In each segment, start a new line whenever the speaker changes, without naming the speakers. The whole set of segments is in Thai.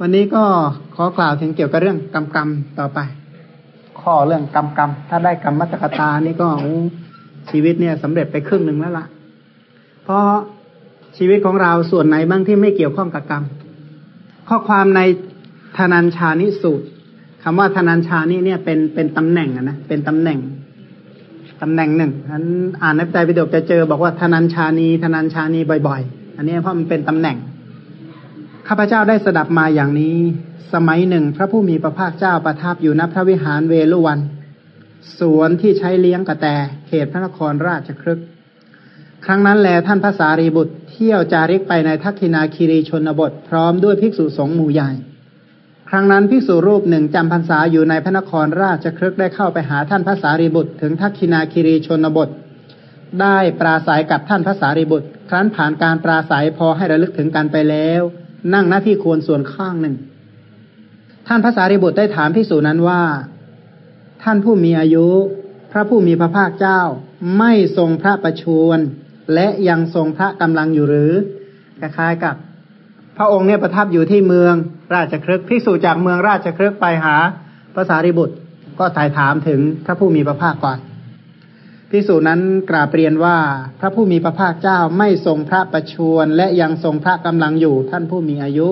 วันนี้ก็ขอกล่าวถึงเกี่ยวกับเรื่องกรรมกรรมต่อไป ข้อเรื่องกรรมกรรมถ้าได้กรรมมัตกตานี่ก็ชีวิตเนี่ยสำเร็จไปครึ่งหนึ่งแล้วล่ะ เพราะชีวิตของเราส่วนไหนบ้างที่ไม่เกี่ยวข้องกับกรรม ข้อความในธนัญชานิสูตรคำว่าธนัญชานิเนี่ยเป็นเป็นตำแหน่งนะเป็นตำแหน่งตำแหน่งหนึ่งอันอ่านในใจวิดีโอจะเจอบอกว่าธนัญชานีธนัญชานีบ่อย ๆ อันนี้เพราะมันเป็นตำแหน่ง ข้าพเจ้าได้สดับมาอย่างนี้ สมัยหนึ่งพระผู้มีพระภาคเจ้าประทับอยู่ณพระวิหารเวลุวัน สวนที่ใช้เลี้ยงกระแต เขตพระนครราชครึก ครั้งนั้นแลท่านพระสารีบุตร เที่ยวจาริกไปในทักษินาคีรีชนบท พร้อมด้วยภิกษุสงฆ์หมู่ใหญ่ ครั้งนั้นภิกษุรูปหนึ่งจำพรรษาอยู่ในพระนครราชครึกได้เข้าไปหาท่านพระสารีบุตร ถึงทักษินาคีรีชนบท ได้ปราศัยกับท่านพระสารีบุตร ครั้นผ่านการปราศัยพอให้ระลึกถึงกันไปแล้ว นั่งหน้าที่ควรส่วนข้างหนึ่ง ท่านพระสารีบุตรได้ถามพิสูจนั้นว่า ท่านผู้มีอายุ พระผู้มีพระภาคเจ้า ไม่ทรงพระประชวรและยังทรงพระกำลังอยู่หรือคล้ายๆกับ พระองค์เนี่ยประทับอยู่ที่เมืองราชครึกพิสูจจากเมืองราชครึกไปหาพระสารีบุตร ก็ถ่ายถามถึงพระผู้มีพระภาคก่อน พิสูจนั้นกราบเรียนว่าพระผู้มีพระภาคเจ้าไม่ทรงพระประชวรและยังทรงพระกำลังอยู่ท่านผู้มีอายุ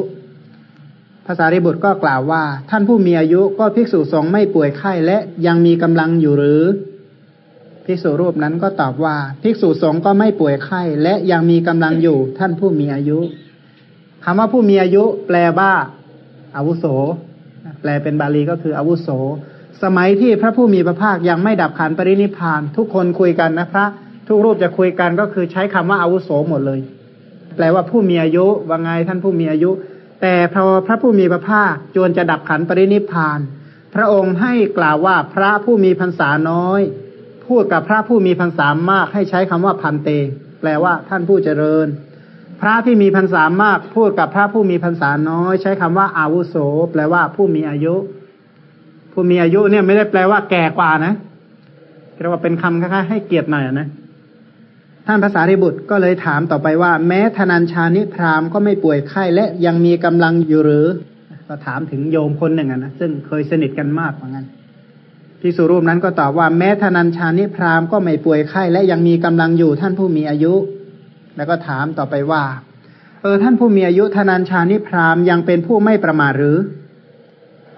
ภาษาริบุตรก็กล่าวว่า ท่านผู้มีอายุก็ภิกษุสงฆ์ไม่ป่วยไข้และยังมีกำลังอยู่หรือ ภิกษุรูปนั้นก็ตอบว่า ภิกษุสงฆ์ก็ไม่ป่วยไข้และยังมีกำลังอยู่ ท่านผู้มีอายุคำว่าผู้มีอายุ แปลว่าอาวุโส แปลเป็นบาลีก็คืออาวุโส สมัยที่พระผู้มีพระภาคยังไม่ดับขันปรินิพาน ทุกคนคุยกันนะพระ ทุกรูปจะคุยกันก็คือใช้คำว่าอาวุโสหมดเลย แปลว่าผู้มีอายุว่าไงท่านผู้มีอายุ แต่พอพระผู้มีพระภาคจวนจะดับขันปรินิพาน พระองค์ให้กล่าวว่าพระผู้มีพรรษาน้อย พูดกับพระผู้มีพรรษามาก ให้ใช้คำว่าพันเต แปลว่าท่านผู้เจริญ พระที่มีพรรษามาก พูดกับพระผู้มีพรรษาน้อย ใช้คำว่าอาวุโส แปลว่าผู้มีอายุ ผู้มีอายุเนี่ยไม่ได้แปลว่าแก่กว่านะเรียกว่าเป็นคำคล้าให้เกียรติหน่อยนะท่านภาษาริบุตรก็เลยถามต่อไปว่า แม้ธนัญชานิพรามก็ไม่ป่วยไข้และยังมีกำลังอยู่หรือ ก็ถามถึงโยมคนหนึ่งนะซึ่งเคยสนิทกันมากเหมือนกันพิสุรูปนั้นก็ตอบว่าแม้ธนัญชานิพรามก็ไม่ป่วยไข้และยังมีกำลังอยู่ท่านผู้มีอายุ แล้วก็ถามต่อไปว่า เออท่านผู้มีอายุธนัญชานิพรามยังเป็นผู้ไม่ประมาทหรือ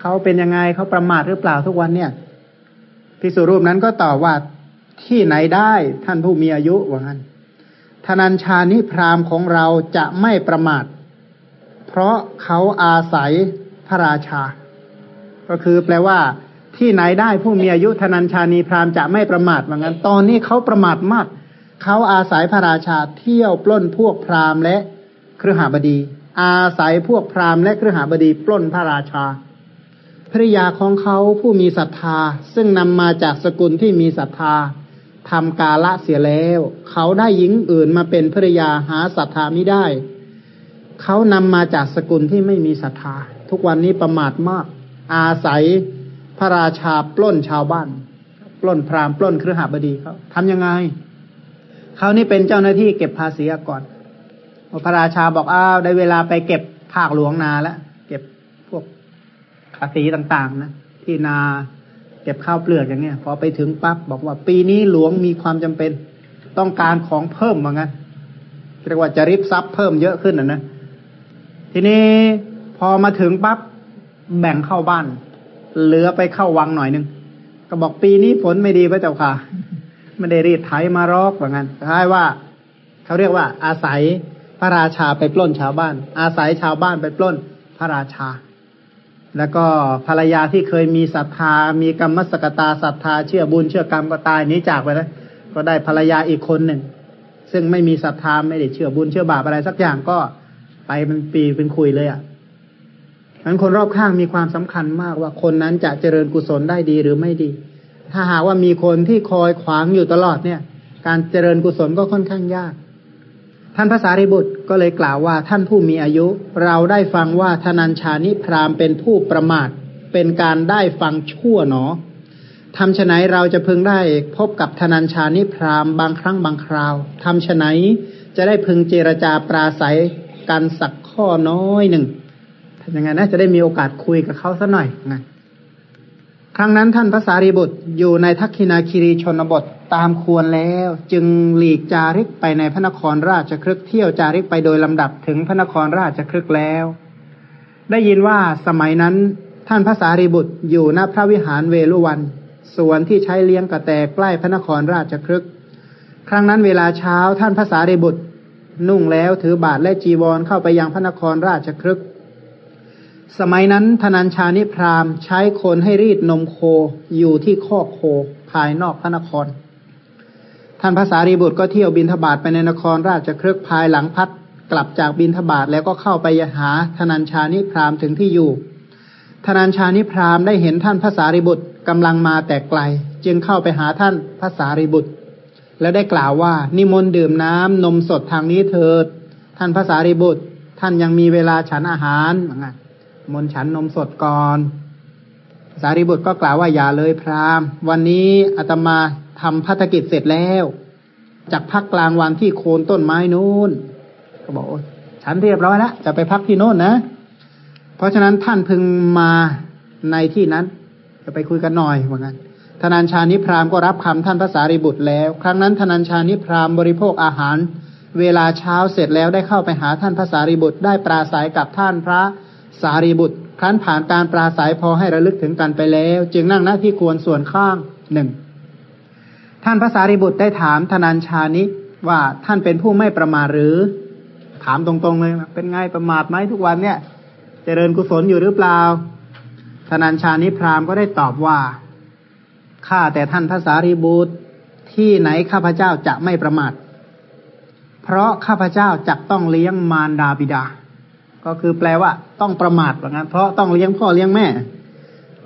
เขาเป็นยังไงเขาประมาทหรือเปล่าทุกวันเนี่ยพิสุรูปนั้นก็ตอบว่าที่ไหนได้ท่านผู้มีอายุว่างั้นธนัญชานิพรามของเราจะไม่ประมาท เพราะเขาอาศัยพระราชา ก็คือแปลว่า ที่ไหนได้ผู้มีอายุธนัญชานีพรามจะไม่ประมาทว่างั้น ตอนนี้เขาประมาทมาก เขาอาศัยพระราชาเที่ยวปล้นพวกพราหมณ์และเครือหาบดี อาศัยพวกพราหมณ์และเครือหาบดีปล้นพระราชา ภริยาของเขาผู้มีศรัทธา ซึ่งนำมาจากสกุลที่มีศรัทธาทำกาละเสียแล้ว เขาได้หญิงอื่นมาเป็นภริยาหาศรัทธาไม่ได้ เขานำมาจากสกุลที่ไม่มีศรัทธา ทุกวันนี้ประมาทมาก อาศัยพระราชาปล้นชาวบ้าน ปล้นพราหมณ์ปล้นเครือหบดีเขาทำยังไง เขานี่เป็นเจ้าหน้าที่เก็บภาษีก่อนพระราชาบอกอ้าวได้เวลาไปเก็บภาคหลวงนาแล้วาษีต่างๆนะที่นาเก็บข้าวเปลือกอย่างเงี้ย พอไปถึงปั๊บบอกว่า ปีนี้หลวงมีความจำเป็น ต้องการของเพิ่มเหมือนกันเรียกว่าจะริบทรัพย์เพิ่มเยอะขึ้นอะนะทีนี้พอมาถึงปั๊บแบ่งเข้าบ้าน เหลือไปเข้าวังหน่อยนึงก็บอกปีนี้ฝนไม่ดีพระเจ้าค่ะไม่ได้รีดไถมารอกเหมือนกันคล้ายว่า เขาเรียกว่า อาศัยพระราชาไปปล้นชาวบ้าน อาศัยชาวบ้านไปปล้นพระราชา แล้วก็ภรรยาที่เคยมีศรัทธา มีกรรมสกตาศรัทธาเชื่อบุญเชื่อกรรมก็ตายนี้จากไปแล้วก็ได้ภรรยาอีกคนหนึ่ง ซึ่งไม่มีศรัทธาไม่ได้เชื่อบุญเชื่อบาปอะไรสักอย่างก็ไปเป็นปีเป็นคุยเลยอะ่ะนั้นคนรอบข้างมีความสำคัญมากว่าคนนั้นจะเจริญกุศลได้ดีหรือไม่ดี ถ้าหากว่ามีคนที่คอยขวางอยู่ตลอดเนี่ย การเจริญกุศลก็ค่อนข้างยาก ท่านพระสารีบุตรก็เลยกล่าวว่าท่านผู้มีอายุ เราได้ฟังว่าธนัญชานิพรามเป็นผู้ประมาทเป็นการได้ฟังชั่วหนอทำฉไหนเราจะพึงได้พบกับธนัญชานิพรามบางครั้งบางคราวทำฉไหนจะได้พึงเจรจาปราศัยกันสักข้อน้อยหนึ่งทำยังไงนะจะได้มีโอกาสคุยกับเขาสักหน่อยนะ ครั้งนั้นท่านพระสารีบุตรอยู่ในทักขินาคิรีชนบทตามควรแล้ว จึงหลีกจาริกไปในพระนครราชครึกเที่ยวจาริกไปโดยลำดับถึงพระนครราชครึกแล้ว ได้ยินว่าสมัยนั้นท่านพระสารีบุตรอยู่ณพระวิหารเวลุวันส่วนที่ใช้เลี้ยงกระแตใกล้พระนครราชครึก ครั้งนั้นเวลาเช้าท่านพระสารีบุตร นุ่งแล้วถือบาทและจีวรเข้าไปยังพระนครราชครึก สมัยนั้นธนัญชานิพรามใช้คนให้รีดนมโคอยู่ที่ข้อโคภายนอกพระนคร ท่านภาษารีบุตรก็เที่ยวบินทบาทไปในนครราชเครึกภายหลังพัดกลับจากบินทบาทแล้วก็เข้าไปหาธนัญชานิพรามถึงที่อยู่ ธนัญชานิพรามได้เห็นท่านภาษารีบุตรกำลังมาแต่ไกล จึงเข้าไปหาท่านภาษารีบุตร แล้วได้กล่าวว่านิมนต์ดื่มน้ำนมสดทางนี้เถิด ท่านภาษารีบุตร ท่านยังมีเวลาฉันอาหารเหมือนกัน มนฉันนมสดก่อน สารีบุตรก็กล่าวว่าอย่าเลยพราหมณ์ วันนี้อาตมาทำพัฒกิจเสร็จแล้วจากพักกลางวันที่โคนต้นไม้นู้นก็บอกฉันเรียบร้อยแล้วจะไปพักที่โน่นนะ เพราะฉะนั้นท่านพึงมาในที่นั้น จะไปคุยกันหน่อยเหมือนกันธนัญชานิพรามก็รับคำท่านพระสารีบุตรแล้ว ครั้งนั้นธนัญชานิพรามบริโภคอาหาร เวลาเช้าเสร็จแล้วได้เข้าไปหาท่านพระสารีบุตรได้ปราศัยกับท่านพระ สารีบุตร ครั้นผ่านการปราศัยพอให้ระลึกถึงกันไปแล้ว จึงนั่งหน้าที่ควรส่วนข้างหนึ่งท่านพระสารีบุตรได้ถามธนัญชานิว่าท่านเป็นผู้ไม่ประมาทหรือ ถามตรงๆเลยเป็นไงประมาทไหมทุกวันเนี่ยจเจริญกุศลอยู่หรือเปล่าธนัญชานิพรามก็ได้ตอบว่าข้าแต่ท่านพระสารีบุตรที่ไหนข้าพเจ้าจะไม่ประมาทเพราะข้าพเจ้าจะต้องเลี้ยงมารดาบิดา ก็คือแปลว่า ต้องประมาทว่างั้น เพราะต้องเลี้ยงพ่อเลี้ยงแม่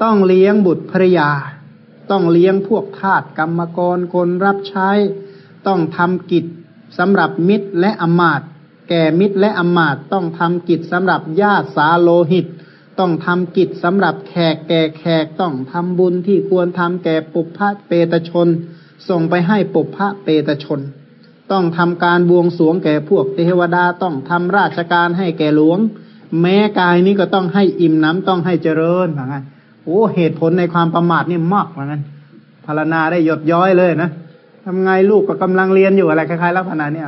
ต้องเลี้ยงบุตรภรยา ต้องเลี้ยงพวกทาสกรรมกรคนรับใช้ ต้องทำกิจสำหรับมิตรและอมาตแก่มิตรและอมาตต้องทำกิจสำหรับญาติสาโลหิต ต้องทำกิจสำหรับแขกแก่แขกต้องทำบุญที่ควรทำแก่ปุพพะเปตชน ส่งไปให้ปุพพะเปตชน ต้องทำการบวงสวงแก่พวกเทวดาต้องทำราชการให้แก่หลวง แม้กายนี้ก็ต้องให้อิ่มน้ำต้องให้เจริญเหมือนกันโอ้เหตุผลในความประมาทนี่มากเหมือนกันพารณาได้หยดย้อยเลยนะทำไงลูกก็กำลังเรียนอยู่อะไรคล้ายๆลักษณะนี้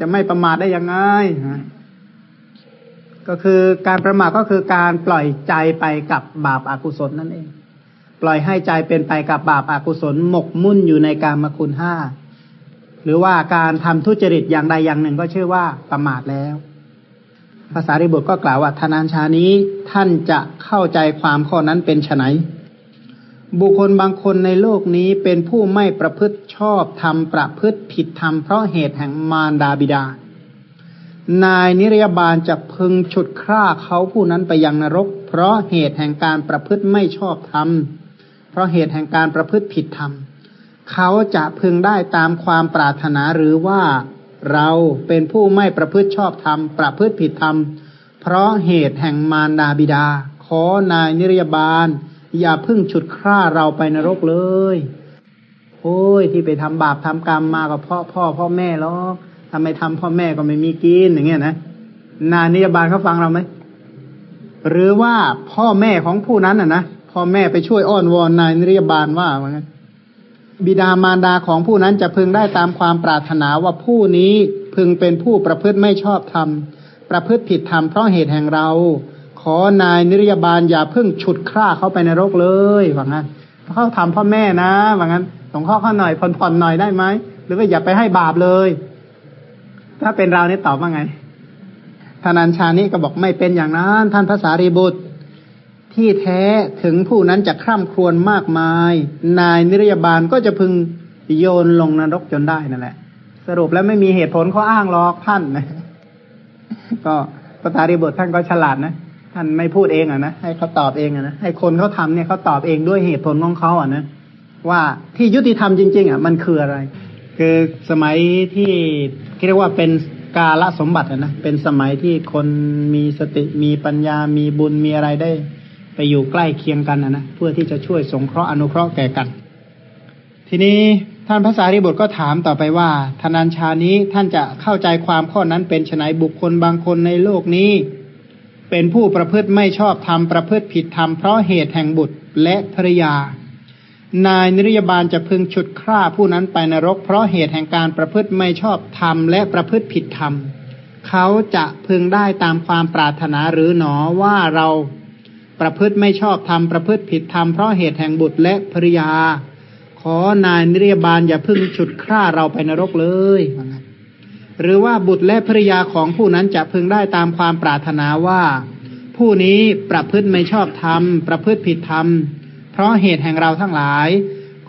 จะไม่ประมาทได้ยังไงก็คือการประมาทก็คือการปล่อยใจไปกับบาปอากุศลนั่นเอง ปล่อยให้ใจเป็นไปกับบาปอากุศลหมกมุ่นอยู่ในการมคุณห้า หรือว่าการทำทุจริตอย่างใดอย่างหนึ่งก็ชื่อว่าประมาทแล้ว ภาษาริบุตรก็กล่าวว่าธนัญชานี้ท่านจะเข้าใจความข้อนั้นเป็นไฉนบุคคลบางคนในโลกนี้เป็นผู้ไม่ประพฤติชอบทำประพฤติผิดธรรมเพราะเหตุแห่งมารดาบิดา นายนิรยาบาลจะพึงฉุดคร่าเขาผู้นั้นไปยังนรก เพราะเหตุแห่งการประพฤติไม่ชอบธรรม เพราะเหตุแห่งการประพฤติผิดธรรม เขาจะพึงได้ตามความปรารถนาหรือว่าเราเป็นผู้ไม่ประพฤติชอบธรรม ประพฤติผิดธรรม เพราะเหตุแห่งมารดาบิดา ขอนายนิรยาบาล อย่าพึ่งฉุดฆ่าเราไปนรกเลย โอ้ยที่ไปทำบาปทำกรรมมากับพ่อพ่อพ่อแม่หรอกทำไมทำพ่อแม่ก็ไม่มีกินอย่างเงี้ยนะ นายนิรยาบาลเขาฟังเราไหมหรือว่าพ่อแม่ของผู้นั้นอะนะพ่อแม่ไปช่วยอ้อนวอนนายนิรยาบาลว่าว่างั้น บิดามารดาของผู้นั้นจะพึงได้ตามความปรารถนาว่าผู้นี้พึงเป็นผู้ประพฤติไม่ชอบธรรม ประพฤติผิดธรรมเพราะเหตุแห่งเรา ขอนายนิรยาบาลอย่าพึ่งฉุดคร่าเขาไปในโรคเลยว่างั้นเขาทำพ่อแม่นะว่างั้นสงข้อข้อหน่อยผ่อนผ่อนหน่อยได้ไหมหรือว่าอย่าไปให้บาปเลย ถ้าเป็นเราเนี่ยตอบว่าไงธนัญชานี้ก็บอกไม่เป็นอย่างนั้น ท่านภาษารีบุตร ที่แท้ถึงผู้นั้นจะคร่ำครวญมากมาย นายนิรยาบาลก็จะพึงโยนลงนรกจนได้นั่นแหละ สรุปแล้วไม่มีเหตุผลเขาอ้างหรอกท่านนะก็พระตารีบทท่านก็ฉลาดนะท่านไม่พูดเองอะนะให้เขาตอบเองอะนะให้คนเขาทำเนี่ยเขาตอบเองด้วยเหตุผลของเขาอะนะว่าที่ยุติธรรมจริง ๆ อะ มันคืออะไร คือสมัยที่เรียกว่าเป็นกาลสมบัติอะนะเป็นสมัยที่คนมีสติมีปัญญามีบุญมีอะไรได้ ไปอยู่ใกล้เคียงกันนะนะเพื่อที่จะช่วยสงเคราะห์อนุเคราะห์แก่กัน ทีนี้ท่านพระสารีบุตรก็ถามต่อไปว่าธนัญชานี้ท่านจะเข้าใจความข้อนั้นเป็นไนบุคคลบางคนในโลกนี้ เป็นผู้ประพฤติไม่ชอบธรรมประพฤติผิดธรรมเพราะเหตุแห่งบุตรและภรยา นายนิรยาบาลจะพึงฉุดคร่าผู้นั้นไปนรก เพราะเหตุแห่งการประพฤติไม่ชอบธรรมและประพฤติผิดธรรมเขาจะพึงได้ตามความปรารถนาหรือหนอว่าเรา ประพฤติไม่ชอบธรรมประพฤติผิดธรรมเพราะเหตุแห่งบุตรและภริยา ขอนายนิรยาบาลอย่าพึ่งฉุดคร่าเราไปนรกเลยหรือว่าบุตรและภริยาของผู้นั้นจะพึงได้ตามความปรารถนาว่า ผู้นี้ประพฤติไม่ชอบธรรม ประพฤติผิดธรรม เพราะเหตุแห่งเราทั้งหลาย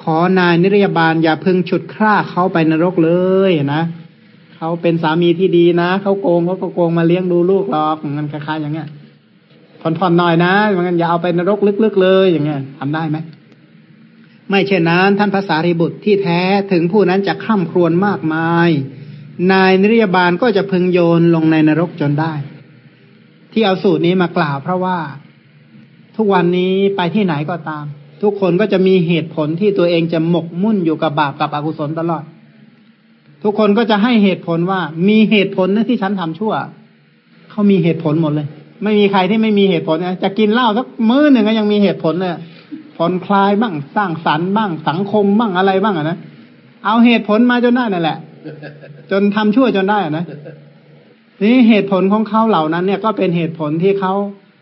ขอนายนิรยาบาลอย่าพึงฉุดคร่าเขาไปนรกเลยนะเขาเป็นสามีที่ดีนะเขาโกงเขาก็โกงมาเลี้ยงดูลูกหรอกมันคล้ายๆอย่างเงี้ย ผ่อนๆหน่อยนะมันอย่าเอาไปนรกลึกๆเลยอย่างเงี้ยทำได้ไหมไม่เช่นนั้น ท่านภาษารีบุตรที่แท้ถึงผู้นั้นจะข้ามครวนมากมาย นายนิรยบาลก็จะพึงโยนลงในนรกจนได้ ที่เอาสูตรนี้มากล่าวเพราะว่า ทุกวันนี้ไปที่ไหนก็ตาม ทุกคนก็จะมีเหตุผลที่ตัวเองจะหมกมุ่นอยู่กับบาปกับอกุศลตลอด ทุกคนก็จะให้เหตุผลว่า มีเหตุผลนะที่ฉันทำชั่วเขามีเหตุผลหมดเลย ไม่มีใครที่ไม่มีเหตุผลนะจะกินเหล้าสักมื้อหนึ่งก็ยังมีเหตุผลเลยผ่อนคลายบ้างสร้างสรรค์บ้างสังคมบ้างอะไรบ้างอะนะเอาเหตุผลมาจนได้นั่นแหละ จนทำชั่วจนได้อะนะนี่เหตุผลของเขาเหล่านั้น เนี่ยก็เป็นเหตุผลที่เขา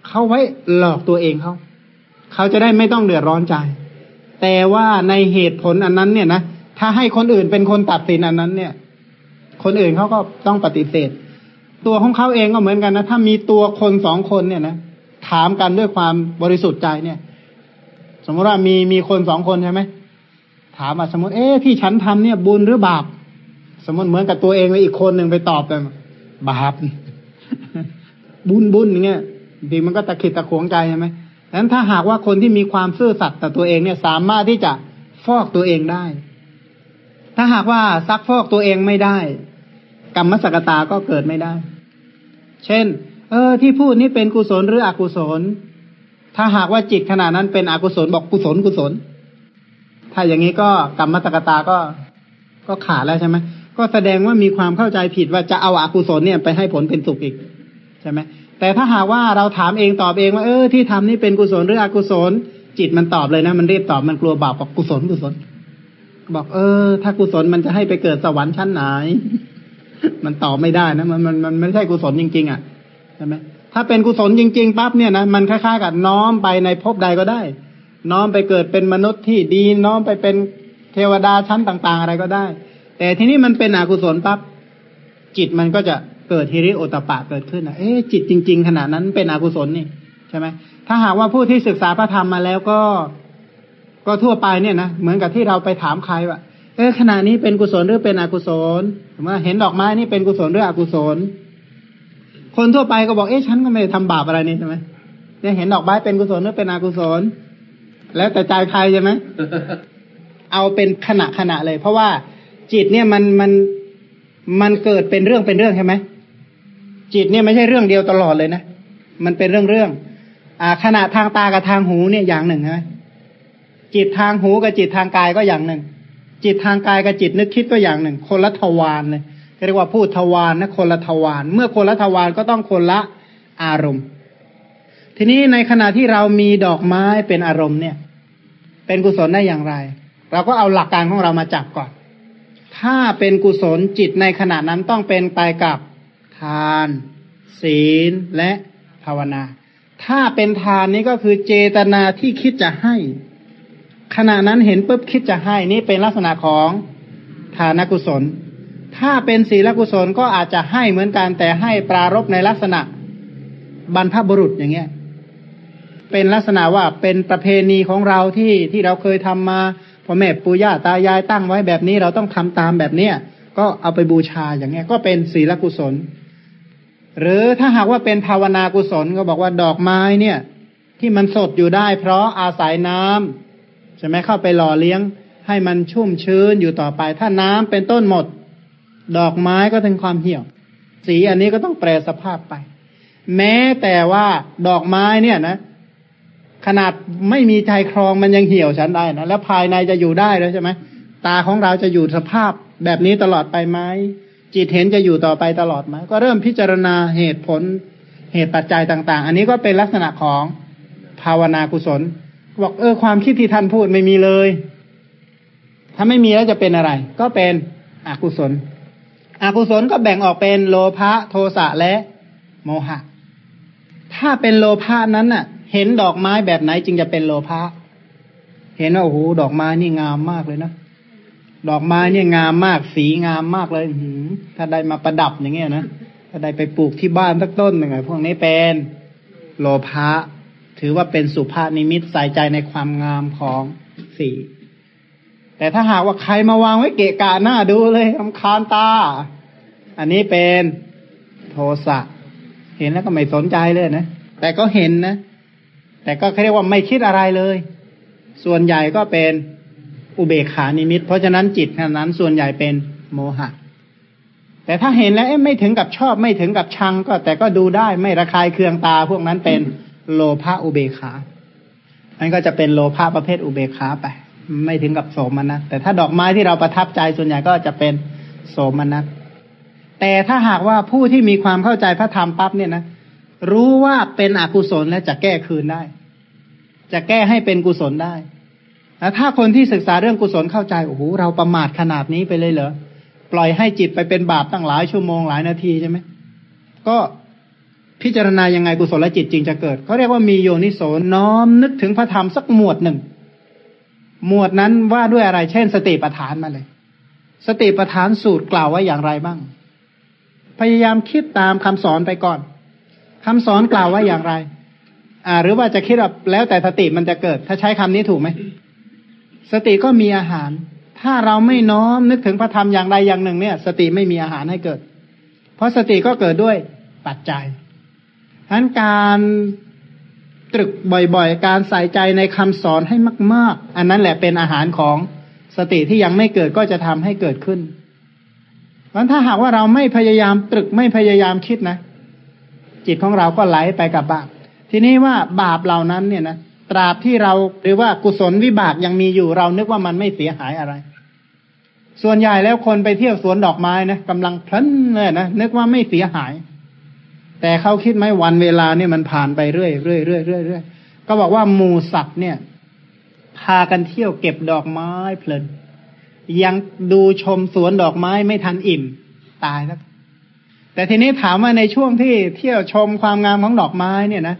เขาไว้หลอกตัวเองเขาเขาจะได้ไม่ต้องเดือดร้อนใจ แต่ว่าในเหตุผลอันนั้นเนี่ยนะถ้าให้คนอื่นเป็นคนตัดสินอันนั้น เนี่ย คนอื่นเขาก็ต้องปฏิเสธ ตัวของเขาเองก็เหมือนกันนะ ถ้ามีตัวคนสองคนเนี่ยนะถามกันด้วยความบริสุทธิ์ใจเนี่ย สมมติว่ามีมีคนสองคนใช่ไหมถามมาสมมติเอ๊ะที่ฉันทำเนี่ย บุญหรือบาป สมมติเหมือนกับตัวเองเลยอีกคนหนึ่งไปตอบเลยบาป บุญบุญอย่างเงี้ยดีมันก็ตะขิดตะขวงใจใช่ไหมดังนั้นถ้าหากว่าคนที่มีความซื่อสัตย์ต่อตัวเองเนี่ย สามารถที่จะฟอกตัวเองได้ ถ้าหากว่าซักฟอกตัวเองไม่ได้ กรรมสกตาก็เกิดไม่ได้ เช่น เออ ที่พูดนี่เป็นกุศลหรืออกุศล ถ้าหากว่าจิตขณะนั้นเป็นอกุศลบอกกุศลกุศล ถ้าอย่างนี้ก็กรรมสกตาก็ก็ขาดแล้วใช่ไหมก็แสดงว่ามีความเข้าใจผิดว่าจะเอาอากุศลเนี่ยไปให้ผลเป็นสุขอีกใช่ไหมแต่ถ้าหากว่าเราถามเองตอบเองว่าเออที่ทำนี่เป็นกุศลหรืออกุศล จิตมันตอบเลยนะ มันรีบตอบมันกลัวบาปบอกกุศลกุศล บอกเออ ถ้ากุศลมันจะให้ไปเกิดสวรรค์ชั้นไหน มันตอบไม่ได้นะมันมันมันไม่ใช่กุศลจริง ๆ อะใช่ไหมถ้าเป็นกุศลจริง ๆปั๊บเนี่ยนะมันคล้ายๆกับน้อมไปในภพใดก็ได้ น้อมไปเกิดเป็นมนุษย์ที่ดีน้อมไปเป็นเทวดาชั้นต่าง ๆ อะไรก็ได้ แต่ทีนี้มันเป็นอกุศลปั๊บจิตมันก็จะเกิดฮิริโอตปะเกิดขึ้นอะเอ๊ะจิตจริง ๆ ขนาดนั้นเป็นอกุศลนี่ใช่ไหมถ้าหากว่าผู้ที่ศึกษาพระธรรมมาแล้วก็ ก็ทั่วไปเนี่ยนะเหมือนกับที่เราไปถามใครว่า เออขณะนี้เป็นกุศลหรือเป็นอกุศลว่าเห็นดอกไม้นี่เป็นกุศลหรืออกุศล คนทั่วไปก็บอกเอ๊ะฉันก็ไม่ได้ทำบาปอะไรนี่ใช่ไหมเนี่ยเห็นดอกไม้เป็นกุศลหรือเป็นอกุศล แล้วแต่ใจใครใช่ไหมเอาเป็นขณะขณะเลย เพราะว่าจิตเนี่ยมันมันมันเกิดเป็นเรื่องเป็นเรื่องใช่ไหมจิตเนี่ยไม่ใช่เรื่องเดียวตลอดเลยนะมันเป็นเรื่องเรื่องอ่าขณะทางตากับทางหูเนี่ยอย่างหนึ่งใช่ไหมจิตทางหูกับจิตทางกายก็อย่างหนึ่ง จิตทางกายกับจิตนึกคิดก็อย่างหนึ่ง คนละทวารเลยเรียกว่าพูดทวารนะคนละทวารเมื่อคนละทวารก็ต้องคนละอารมณ์ ทีนี้ในขณะที่เรามีดอกไม้เป็นอารมณ์เนี่ย เป็นกุศลได้อย่างไร เราก็เอาหลักการของเรามาจับก่อน ถ้าเป็นกุศลจิตในขณะนั้นต้องเป็นไปกับทาน ศีลและภาวนา ถ้าเป็นทานนี้ก็คือเจตนาที่คิดจะให้ ขณะนั้นเห็นปุ๊บคิดจะให้นี่เป็นลักษณะของทานกุศล ถ้าเป็นศีลกุศลก็อาจจะให้เหมือนกันแต่ให้ปรารบในลักษณะบรรพบุรุษอย่างเงี้ย เป็นลักษณะว่าเป็นประเพณีของเราที่ที่เราเคยทำมาพ่อแม่ปู่ย่าตายายตั้งไว้แบบนี้เราต้องทำตามแบบเนี้ยก็เอาไปบูชาอย่างเงี้ย ก็เป็นศีลกุศล หรือถ้าหากว่าเป็นภาวนากุศลก็บอกว่าดอกไม้เนี่ย ที่มันสดอยู่ได้ เพราะอาศัยน้ำ ใช่ไหมเข้าไปหล่อเลี้ยง ให้มันชุ่มชื้นอยู่ต่อไป ถ้าน้ำเป็นต้นหมด ดอกไม้ก็ถึงความเหี่ยว สีอันนี้ก็ต้องแปรสภาพไป แม้แต่ว่าดอกไม้เนี่ยนะ ขนาดไม่มีใจครองมันยังเหี่ยวฉันได้นะแล้วภายในจะอยู่ได้แล้วใช่ไหมตาของเราจะอยู่สภาพแบบนี้ตลอดไปไหมจิตเห็นจะอยู่ต่อไปตลอดไหมก็เริ่มพิจารณาเหตุผลเหตุปัจจัยต่าง ๆ อันนี้ก็เป็นลักษณะของภาวนากุศล บอกเออความคิดที่ท่านพูดไม่มีเลย ถ้าไม่มีแล้วจะเป็นอะไร ก็เป็นอกุศล อกุศลก็แบ่งออกเป็นโลภะโทสะและโมหะ ถ้าเป็นโลภะนั้นน่ะ เห็นดอกไม้แบบไหนจึงจะเป็นโลภะ เห็นว่าโอ้โหดอกไม้นี่งามมากเลยนะ ดอกไม้เนี่ยงามมากสีงามมากเลยหืถ้าได้มาประดับอย่างเงี้ยนะ ถ้าได้ไปปลูกที่บ้านสักต้นหนึ่งพวกนี้เป็นโลภะ ถือว่าเป็นสุภาพนิมิตใส่ใจในความงามของสีแต่ถ้าหากว่าใครมาวางไว้เกะกะหน้าดูเลยอำคาญตา อันนี้เป็นโทสะเห็นแล้วก็ไม่สนใจเลยนะ แต่ก็เห็นนะ แต่ก็เรียกว่าไม่คิดอะไรเลย ส่วนใหญ่ก็เป็นอุเบกขานิมิต เพราะฉะนั้นจิตนั้นส่วนใหญ่เป็นโมหะ แต่ถ้าเห็นแล้วไม่ถึงกับชอบไม่ถึงกับชังก็แต่ก็ดูได้ไม่ระคายเคืองตาพวกนั้นเป็น โลภะอุเบกขาอันก็จะเป็นโลภะประเภทอุเบกขาไป ไม่ถึงกับโสมนัสแต่ถ้าดอกไม้ที่เราประทับใจส่วนใหญ่ก็จะเป็นโสมนัสแต่ถ้าหากว่าผู้ที่มีความเข้าใจพระธรรมปั๊บเนี่ยนะรู้ว่าเป็นอกุศลและจะแก้คืนได้ จะแก้ให้เป็นกุศลได้แล้วถ้าคนที่ศึกษาเรื่องกุศลเข้าใจโอ้โหเราประมาทขนาดนี้ไปเลยเหรอปล่อยให้จิตไปเป็นบาปตั้งหลายชั่วโมงหลายนาทีใช่ไหมก็ พิจารณายังไงกุศลจิตจริงจะเกิดเขาเรียกว่ามีโยนิโสน้อมนึกถึงพระธรรมสักหมวดหนึ่ง หมวดนั้นว่าด้วยอะไร เช่น สติปัฏฐานมาเลย สติปัฏฐานสูตรกล่าวไว้อย่างไรบ้าง พยายามคิดตามคำสอนไปก่อนคำสอนกล่าวไว้อย่างไร อ่า หรือว่าจะคิดว่าแล้วแต่สติมันจะเกิด ถ้าใช้คำนี้ถูกไหมสติก็มีอาหาร ถ้าเราไม่น้อมนึกถึงพระธรรมอย่างใดอย่างหนึ่งเนี่ย สติไม่มีอาหารให้เกิด เพราะสติก็เกิดด้วยปัจจัย ทั้นการตรึกบ่อยๆ การใส่ใจในคำสอนให้มาก ๆ อันนั้นแหละเป็นอาหารของสติที่ยังไม่เกิดก็จะทำให้เกิดขึ้นเพราะถ้าหากว่าเราไม่พยายามตรึกไม่พยายามคิดนะ จิตของเราก็ไหลไปกับบาป ทีนี้ว่าบาปเหล่านั้นเนี่ยนะตราบที่เราหรือว่ากุศลวิบากยังมีอยู่เรานึกว่ามันไม่เสียหายอะไร ส่วนใหญ่แล้วคนไปเที่ยวสวนดอกไม้นะกำลังเพลินเลยนะนึกว่าไม่เสียหาย แต่เขาคิดไหมวันเวลาเนี่ยมันผ่านไปเรื่อยเรื่อยเรื่อยเรื่อยเรื่อยก็บอกว่าหมูสัตว์เนี่ย พากันเที่ยวเก็บดอกไม้เพลิน ยังดูชมสวนดอกไม้ไม่ทันอิ่ม ตายแล้ว แต่ทีนี้ถามว่าในช่วงที่เที่ยวชมความงามของดอกไม้เนี่ยนะ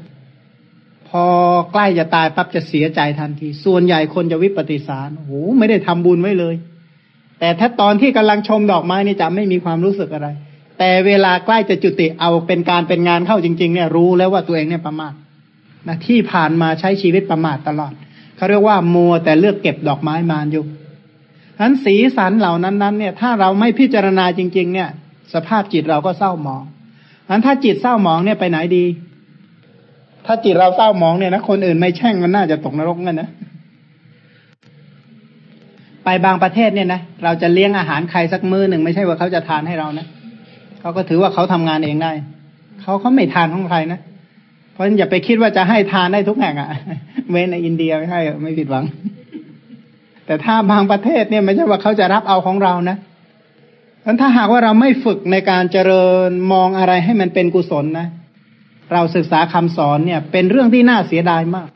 พอใกล้จะตายปั๊บจะเสียใจทันที ส่วนใหญ่คนจะวิปฏิสารโอ้โหไม่ได้ทำบุญไว้เลย แต่ถ้าตอนที่กำลังชมดอกไม้นี่จะไม่มีความรู้สึกอะไร แต่เวลาใกล้จะจุติเอาเป็นการเป็นงานเข้าจริง ๆ เนี่ยรู้แล้วว่าตัวเองเนี่ยประมาทนะที่ผ่านมาใช้ชีวิตประมาทตลอดเขาเรียกว่ามัวแต่เลือกเก็บดอกไม้มานอยู่ฉะนั้นสีสันเหล่านั้นนั้นเนี่ย ถ้าเราไม่พิจารณาจริง ๆ เนี่ย สภาพจิตเราก็เศร้าหมองฉะนั้นถ้าจิตเศร้าหมองเนี่ยไปไหนดี ถ้าจิตเราเศร้าหมองเนี่ยนะคนอื่นไม่แช่งมันน่าจะตกนรกกันนะไปบางประเทศเนี่ยนะเราจะเลี้ยงอาหารใครสักมือหนึ่งไม่ใช่ว่าเขาจะทานให้เรานะ เขาก็ถือว่าเขาทำงานเองได้ เขาเขาไม่ทานของใครนะ เพราะฉะนั้นอย่าไปคิดว่าจะให้ทานได้ทุกแห่งอะ่ะเว้นในอินเดียไม่ให้ไม่ผิดหวัง แต่ถ้าบางประเทศเนี่ยไม่ใช่ว่าเขาจะรับเอาของเรานะเพราะถ้าหากว่าเราไม่ฝึกในการเจริญมองอะไรให้มันเป็นกุศลนะ เราศึกษาคำสอนเนี่ย เป็นเรื่องที่น่าเสียดายมาก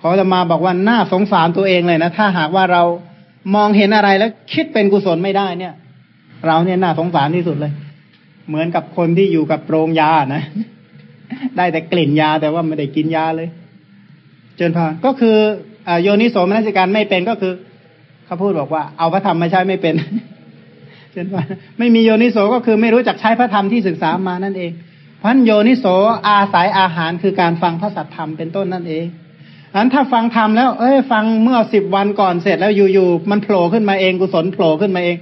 ขอจะมาบอกว่าน่าสงสารตัวเองเลยนะถ้าหากว่าเรามองเห็นอะไรแล้วคิดเป็นกุศลไม่ได้เนี่ย เราเนี่ยน่าสงสารที่สุดเลย เหมือนกับคนที่อยู่กับโรงยานะ ได้แต่กลิ่นยาแต่ว่าไม่ได้กินยาเลย เจนพานก็คืออโยนิโสมนัสิการไม่เป็นก็คือเขาพูดบอกว่า เอาพระธรรมมาใช้ไม่เป็น เจนพานไม่มีโยนิโสก็คือไม่รู้จักใช้พระธรรมที่ศึกษามานั่นเองพันโยนิโสอาศัยอาหารคือการฟังพระสัทธรรมเป็นต้นนั่นเองอันถ้าฟังธรรมแล้ว เอ้ย ฟังเมื่อสิบวันก่อนเสร็จแล้วอยู่ๆมันโผล่ขึ้นมาเองกุศลโผล่ขึ้นมาเอง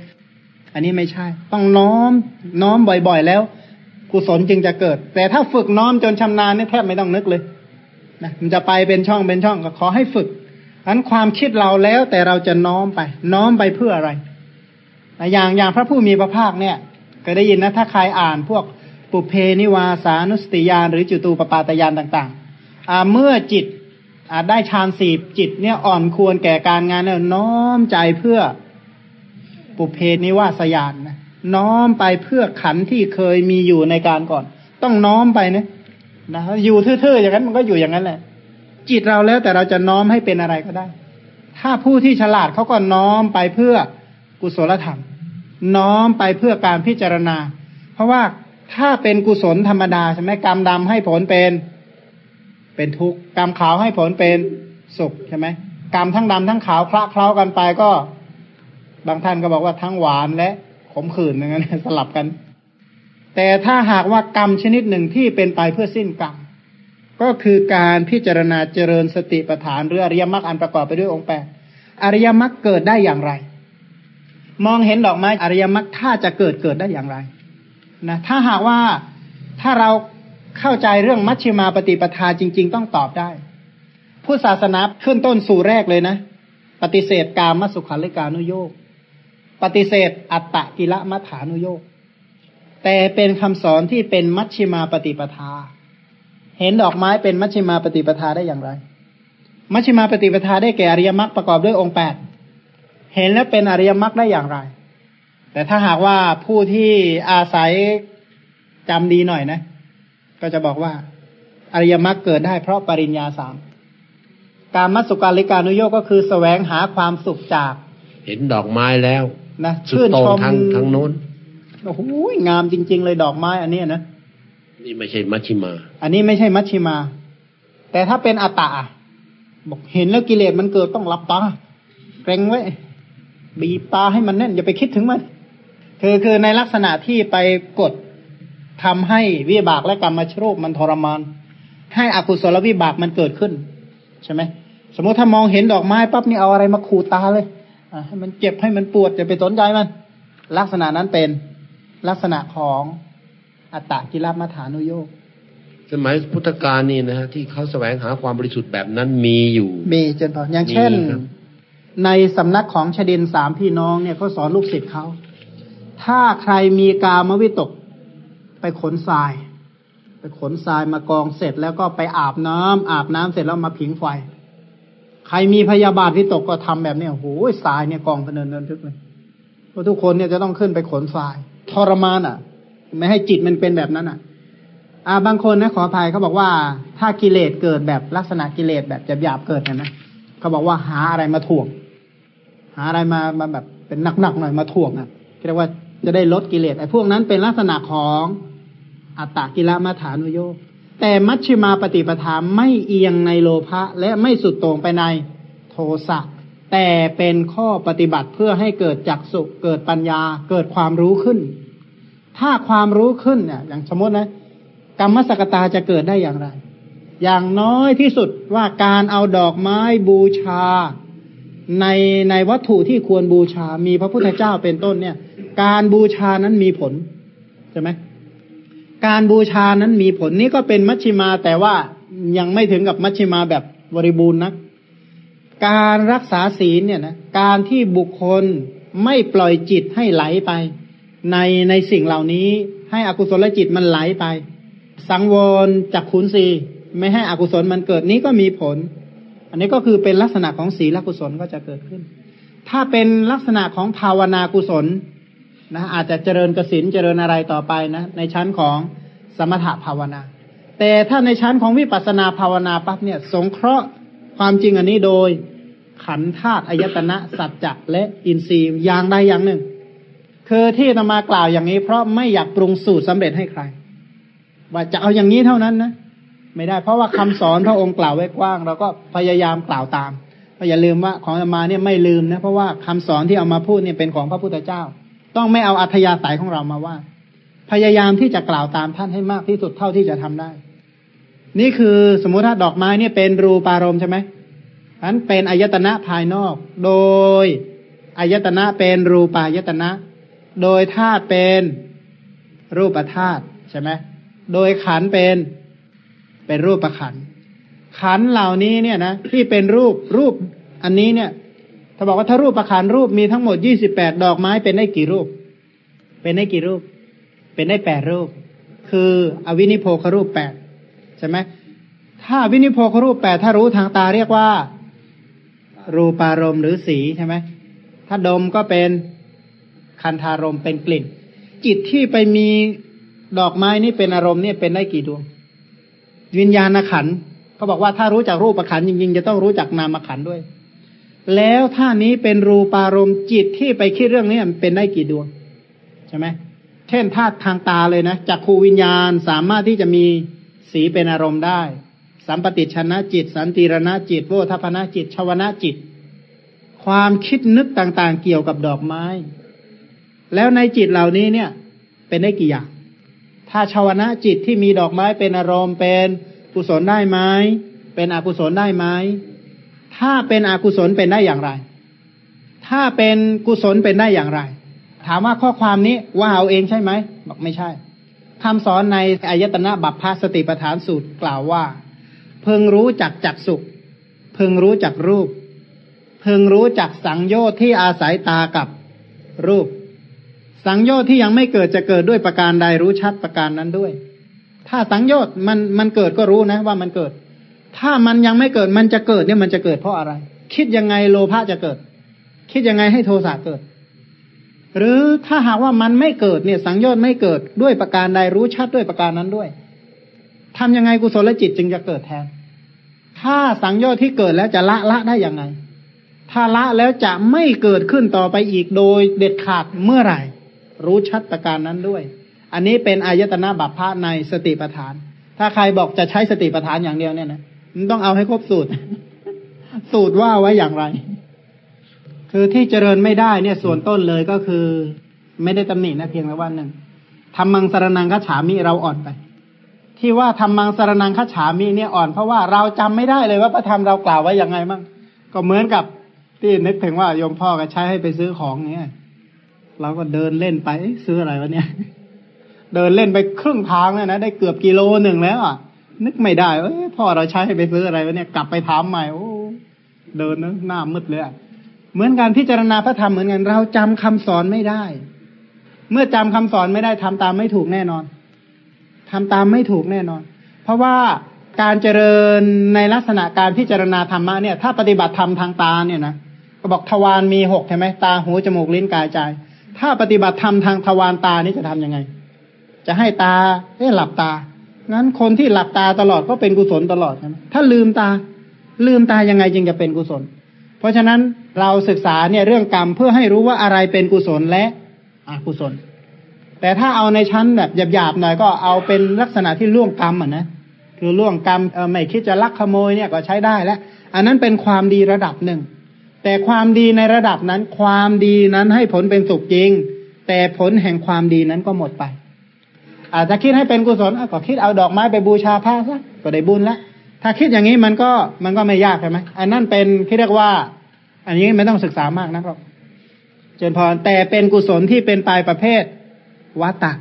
อันนี้ไม่ใช่ ต้องน้อมน้อมบ่อยๆ แล้ว กุศลจึงจะเกิด แต่ถ้าฝึกน้อมจนชำนาญนี่แทบไม่ต้องนึกเลยนะมันจะไปเป็นช่องเป็นช่องก็ขอให้ฝึกอันความคิดเราแล้วแต่เราจะน้อมไป น้อมไปเพื่ออะไรอย่างอย่างพระผู้มีพระภาคเนี่ยก็ได้ยินนะถ้าใครอ่านพวกปุเพนิวาสานุสติยานหรือจุตูปปาตยานต่างๆอเมื่อจิตอได้ฌานสีบจิตเนี่ยอ่อนควรแก่การงานแล้วน้อมใจเพื่อ ปุเพนิวาสยานนะน้อมไปเพื่อขันที่เคยมีอยู่ในการก่อน ต้องน้อมไปนะนะอยู่ทื่อๆอย่างนั้นมันก็อยู่อย่างนั้นแหละ จิตเราแล้วแต่เราจะน้อมให้เป็นอะไรก็ได้ ถ้าผู้ที่ฉลาดเขาก็น้อมไปเพื่อกุศลธรรม น้อมไปเพื่อการพิจารณา เพราะว่าถ้าเป็นกุศลธรรมดาใช่ไหมกรรมดำให้ผลเป็น เป็นทุกข์กรรมขาวให้ผลเป็นสุขใช่ไหมกรรมทั้งดำทั้งขาวคละเคล้ากันไปก็ บางท่านก็บอกว่าทั้งหวานและขมขื่นอย่างนั้นสลับกัน แต่ถ้าหากว่ากรรมชนิดหนึ่งที่เป็นไปเพื่อสิ้นกรรมก็คือการพิจารณาเจริญสติปัฏฐานหรืออริยมรรคอันประกอบไปด้วยองค์แปดอริยมรรคเกิดได้อย่างไร มองเห็นดอกไม้อริยมรรคถ้าจะเกิดเกิดได้อย่างไรนะถ้าหากว่าถ้าเราเข้าใจเรื่องมัชฌิมาปฏิปทาจริง ๆ ต้องตอบได้ ผู้ศาสนาขึ้นต้นสู่แรกเลยนะ ปฏิเสธกามสุขันลิกานุโยก ปฏิเสธอัตตะกิละมัฐานุโยกแต่เป็นคำสอนที่เป็นมัชฌิมาปฏิปทา เห็นดอกไม้เป็นมัชฌิมาปฏิปทาได้อย่างไร มัชฌิมาปฏิปทาได้แก่อริยมรรคประกอบด้วยองค์แปดเห็นแล้วเป็นอริยมรรคได้อย่างไร แต่ถ้าหากว่าผู้ที่อาศัยจำดีหน่อยนะ ก็จะบอกว่า อริยมรรคเกิดได้เพราะปริญญาสามการมัสุการิกานุโยกก็คือแสวงหาความสุขจาก
เห็นดอกไม้แล้ว
นะ
สุด
ชื่น
โต่
ช
ง
ม
ทางทางโน้น
โอ้โหงามจริง ๆ เลยดอกไม้ อันเนี้ยนะ
นี่ไม่ใช่มัชชิมา
อันนี้ไม่ใช่มัชชิมา แต่ถ้าเป็นอัตตะอะบอกเห็นแล้วกิเลสมันเกิดต้องรับตาเกรงไว้ บีบตาให้มันแน่น อย่าไปคิดถึงมันคือคือในลักษณะที่ไปกดทำให้วิบากและกรรมมาชรูปมันทรมาน ให้อกุศลวิบากมันเกิดขึ้น ใช่ไหมสมมติถ้ามองเห็นดอกไม้ปั๊บนี่เอาอะไรมาขูดตาเลยอะ ให้มันเจ็บให้มันปวดอย่าไปสนใจมัน ลักษณะนั้นเป็นลักษณะของอัตตะกิลมัฐานุโยก
สมัยพุทธกาลนี่นะฮะที่เขาแสวงหาความบริสุทธิ์แบบนั้นมีอยู่
มีเจนพออย่างเช่น
มีครับ
ในสำนักของชดินสามพี่น้องเนี่ยเขาสอนลูกศิษย์เขาถ้าใครมีกามวิตก ไปขนทราย ไปขนทรายมากองเสร็จแล้วก็ไปอาบน้ำอาบน้ำเสร็จแล้วมาผิงไฟ ใครมีพยาบาทวิตกก็ทำแบบเนี้ยโอ้โหทรายเนี่ยกองพเนินเดินทึกเลยเพราะทุกคนเนี่ยจะต้องขึ้นไปขนทราย ทรมานอะ ไม่ให้จิตมันเป็นแบบนั้นอะ อ่าบางคนนะขออภัยเขาบอกว่า ถ้ากิเลสเกิดแบบลักษณะกิเลสแบบหยาบๆเกิดเนี่ยนะเขาบอกว่าหาอะไรมาถ่วง หาอะไรมามาแบบเป็นหนักๆหน่อยมาถ่วงอะเรียกว่าจะได้ลดกิเลสไอ้พวกนั้นเป็นลักษณะของอัตตกิลมัฐานุโยค แต่มัชฌิมาปฏิปทาไม่เอียงในโลภะและไม่สุดโต่งไปในโทสะแต่เป็นข้อปฏิบัติเพื่อให้เกิดจักสุเกิดปัญญาเกิดความรู้ขึ้น ถ้าความรู้ขึ้นเนี่ยอย่างสมมตินะกรรมสกตาจะเกิดได้อย่างไร อย่างน้อยที่สุดว่าการเอาดอกไม้บูชา ในในวัตถุที่ควรบูชา มีพระพุทธเจ้าเป็นต้นเนี่ย การบูชานั้นมีผลใช่ไหม การบูชานั้นมีผลนี่ก็เป็นมัชชิมาแต่ว่ายังไม่ถึงกับมัชชิมาแบบบริบูรณ์นะการรักษาศีลเนี่ยนะการที่บุคคลไม่ปล่อยจิตให้ไหลไป ในในสิ่งเหล่านี้ให้อกุศลจิตมันไหลไป สังวรจากขุนศีไม่ให้อกุศลมันเกิดนี้ก็มีผล อันนี้ก็คือเป็นลักษณะของศีลกุศลก็จะเกิดขึ้น ถ้าเป็นลักษณะของภาวนากุศล นะอาจจะเจริญกสินเจริญอะไรต่อไปนะ ในชั้นของสมถภาวนา แต่ถ้าในชั้นของวิปัสสนาภาวนาปั๊บเนี่ยสงเคราะห์ความจริงอันนี้โดยขันธ์ธาตุอายตนะสัจจะและอินทรีย์อย่างใดอย่างหนึ่ง คือที่นำมากล่าวอย่างนี้ เพราะไม่อยากปรุงสูตรสำเร็จให้ใคร ว่าจะเอาอย่างนี้เท่านั้นนะไม่ได้เพราะว่าคำสอนพระองค์กล่าวไว้กว้างเราก็พยายามกล่าวตามก็อย่าลืมว่าของอามาเนี่ยไม่ลืมนะเพราะว่าคำสอนที่เอามาพูดเนี่ยเป็นของพระพุทธเจ้า ต้องไม่เอาอัธยาศัยของเรามาว่า พยายามที่จะกล่าวตามท่านให้มากที่สุดเท่าที่จะทำได้ นี่คือสมมุติถ้าดอกไม้เนี่ยเป็นรูปารมณ์ใช่ไหมนั้นเป็นอายตนะภายนอก โดยอายตนะเป็นรูปายตนะ โดยธาตุเป็นรูปธาตุใช่ไหมโดยขันเป็นเป็นรูปประขัน ขันเหล่านี้เนี่ยนะที่เป็นรูปรูปอันนี้เนี่ย ถ้าบอกว่าถ้ารูปประขันรูปมีทั้งหมดยี่สิบแปดดอกไม้เป็นได้กี่รูป เป็นได้กี่รูป เป็นได้แปดรูป คืออวินิโพครูปแปดใช่ไหมถ้าวินิโพครูปแปดถ้ารู้ทางตาเรียกว่า รูปารมณ์หรือสีใช่ไหมถ้าดมก็เป็นคันธารมณ์เป็นกลิ่น จิตที่ไปมีดอกไม้นี่เป็นอารมณ์เนี่ยเป็นได้กี่ดวง วิญญาณขันเขาบอกว่าถ้ารู้จักรูปขันจริงๆ จะต้องรู้จักนามขันด้วย แล้วถ้านี้เป็นรูปารมณ์จิตที่ไปคิดเรื่องนี้มันเป็นได้กี่ดวงใช่ไหมเช่นธาตุทางตาเลยนะจักขูวิญญาณสามารถที่จะมีสีเป็นอารมณ์ได้ สัมปติชนะจิต สันติรณจิต โวทัพนะจิต ชวนะจิต ความคิดนึกต่างๆ เกี่ยวกับดอกไม้ แล้วในจิตเหล่านี้เนี่ย เป็นได้กี่อย่าง ถ้าชาวนะจิตที่มีดอกไม้เป็นอารมณ์เป็นกุศลได้ไหมเป็นอกุศลได้ไหม ถ้าเป็นอกุศลเป็นได้อย่างไร ถ้าเป็นกุศลเป็นได้อย่างไร ถามว่าข้อความนี้ว่าเอาเองใช่ไหมบอกไม่ใช่คำสอนในอายตนะบัพพสติปฐานสูตรกล่าวว่า เพึงรู้จักจักสุขพึงรู้จักรูป เพึงรู้จักสังโยชน์ที่อาศัยตากับรูป สังโยชน์ที่ยังไม่เกิดจะเกิดด้วยประการใดรู้ชัดประการนั้นด้วย ถ้าสังโยชน์มันมันเกิดก็รู้นะว่ามันเกิด ถ้ามันยังไม่เกิดมันจะเกิดเนี่ยมันจะเกิดเพราะอะไร คิดยังไงโลภะจะเกิด คิดยังไงให้โทสะเกิด หรือถ้าหากว่ามันไม่เกิดเนี่ยสังโยชน์ไม่เกิดด้วยประการใดรู้ชัดด้วยประการนั้นด้วยทำยังไงกุศลจิตจึงจะเกิดแทน ถ้าสังโยชน์ที่เกิดแล้วจะละละได้อย่างไง ถ้าละแล้วจะไม่เกิดขึ้นต่อไปอีกโดยเด็ดขาดเมื่อไหร่ รู้ชัดประการนั้นด้วย อันนี้เป็นอายตนะบัพพะในสติปัฏฐาน ถ้าใครบอกจะใช้สติปัฏฐานอย่างเดียวเนี่ยนะ มันต้องเอาให้ครบสูตร สูตรว่าไว้อย่างไร คือที่เจริญไม่ได้เนี่ยส่วนต้นเลยก็คือ ไม่ได้ตำหนินะเพียงแต่ว่าหนึ่งทำมังสารนังคฉามิเราอ่อนไป ที่ว่าทำมังสารนังคฉามิเนี่ยอ่อนเพราะว่าเราจำไม่ได้เลยว่าพระธรรมเรากล่าวไว้อยังไงมั่งก็เหมือนกับที่นึกถึงว่าโยมพ่อก็ใช้ให้ไปซื้อของเนี่ยเราก็เดินเล่นไปซื้ออะไรวะเนี่ย เดินเล่นไปครึ่งทางเลยนะได้เกือบกิโลหนึ่งแล้วอะ นึกไม่ได้เอ้พ่อเราใช้ให้ไปซื้ออะไรวะเนี่ยกลับไปถามใหม่โอ้เดินนะหน้ามืดเลยเหมือนการพิจารณาพระธรรมเหมือนกัน เราจำคำสอนไม่ได้ เมื่อจำคำสอนไม่ได้ทำตามไม่ถูกแน่นอนทำตามไม่ถูกแน่นอน เพราะว่าการเจริญในลักษณะการพิจารณาธรรมะเนี่ย ถ้าปฏิบัติธรรมทางตาเนี่ยนะก็บอกทวารมีหกใช่ไหมตาหูจมูกลิ้นกายใจ ถ้าปฏิบัติธรรมทางทวารตานี่จะทํำยังไง จะให้ตาให้หลับตา งั้นคนที่หลับตาตลอดก็เป็นกุศลตลอดใช่ไหมถ้าลืมตา ลืมตายังไงจึงจะเป็นกุศล เพราะฉะนั้นเราศึกษาเนี่ยเรื่องกรรมเพื่อให้รู้ว่าอะไรเป็นกุศลและอกุศล แต่ถ้าเอาในชั้นแบบหยาบๆหน่อยก็เอาเป็นลักษณะที่ล่วงกรรมอะนะคือล่วงกรรมไม่คิดจะลักขโมยเนี่ยก็ใช้ได้แล้ว อันนั้นเป็นความดีระดับหนึ่ง แต่ความดีในระดับนั้น ความดีนั้นให้ผลเป็นสุขจริง แต่ผลแห่งความดีนั้นก็หมดไป อาจจะคิดให้เป็นกุศลก็คิดเอาดอกไม้ไปบูชาพระซะก็ได้บุญแล้วถ้าคิดอย่างนี้มันก็มันก็ไม่ยากใช่ไหมอันนั้นเป็นที่เรียกว่า อันนี้ไม่ต้องศึกษามากนะครับ เจนพรแต่เป็นกุศลที่เป็นปลายประเภทวัตตะ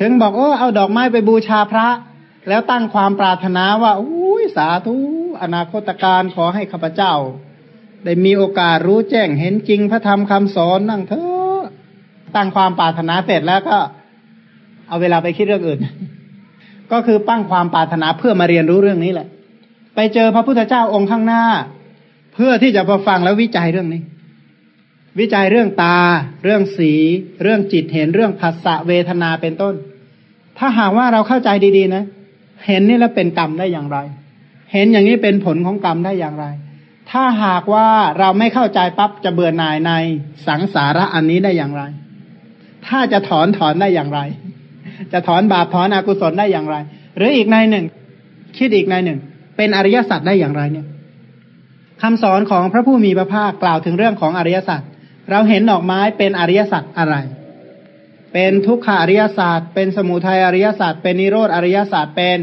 ถึงบอกโอ้เอาดอกไม้ไปบูชาพระ แล้วตั้งความปรารถนาว่าอุ้ยสาธุอนาคตการขอให้ข้าพเจ้า ได้มีโอกาสรู้แจ้งเห็นจริงพระธรรมคำสอนนั่งเถอะตั้งความปรารถนาเสร็จแล้วก็ เอาเวลาไปคิดเรื่องอื่น ก็คือปั้งความปรารถนาเพื่อมาเรียนรู้เรื่องนี้แหละ ไปเจอพระพุทธเจ้าองค์ข้างหน้า เพื่อที่จะมาฟังแล้ววิจัยเรื่องนี้ วิจัยเรื่องตา เรื่องสี เรื่องจิตเห็นเรื่องภาษาเวทนาเป็นต้น ถ้าหากว่าเราเข้าใจดีๆนะ เห็นนี่แล้วเป็นกรรมได้อย่างไร เห็นอย่างนี้เป็นผลของกรรมได้อย่างไร ถ้าหากว่าเราไม่เข้าใจปั๊บจะเบื่อหน่ายในสังสาระอันนี้ได้อย่างไร ถ้าจะถอนถอนได้อย่างไร จะถอนบาปถอนอกุศลได้อย่างไร หรืออีกในหนึ่ง คิดอีกในหนึ่ง เป็นอริยสัจได้อย่างไรเนี่ยคำสอนของพระผู้มีพระภาคกล่าวถึงเรื่องของอริยสัจเราเห็นดอกไม้เป็นอริยสัจอะไร เป็นทุกขาอริยสัจเป็นสมุทัยอริยสัจเป็นนิโรธอริยสัจเป็น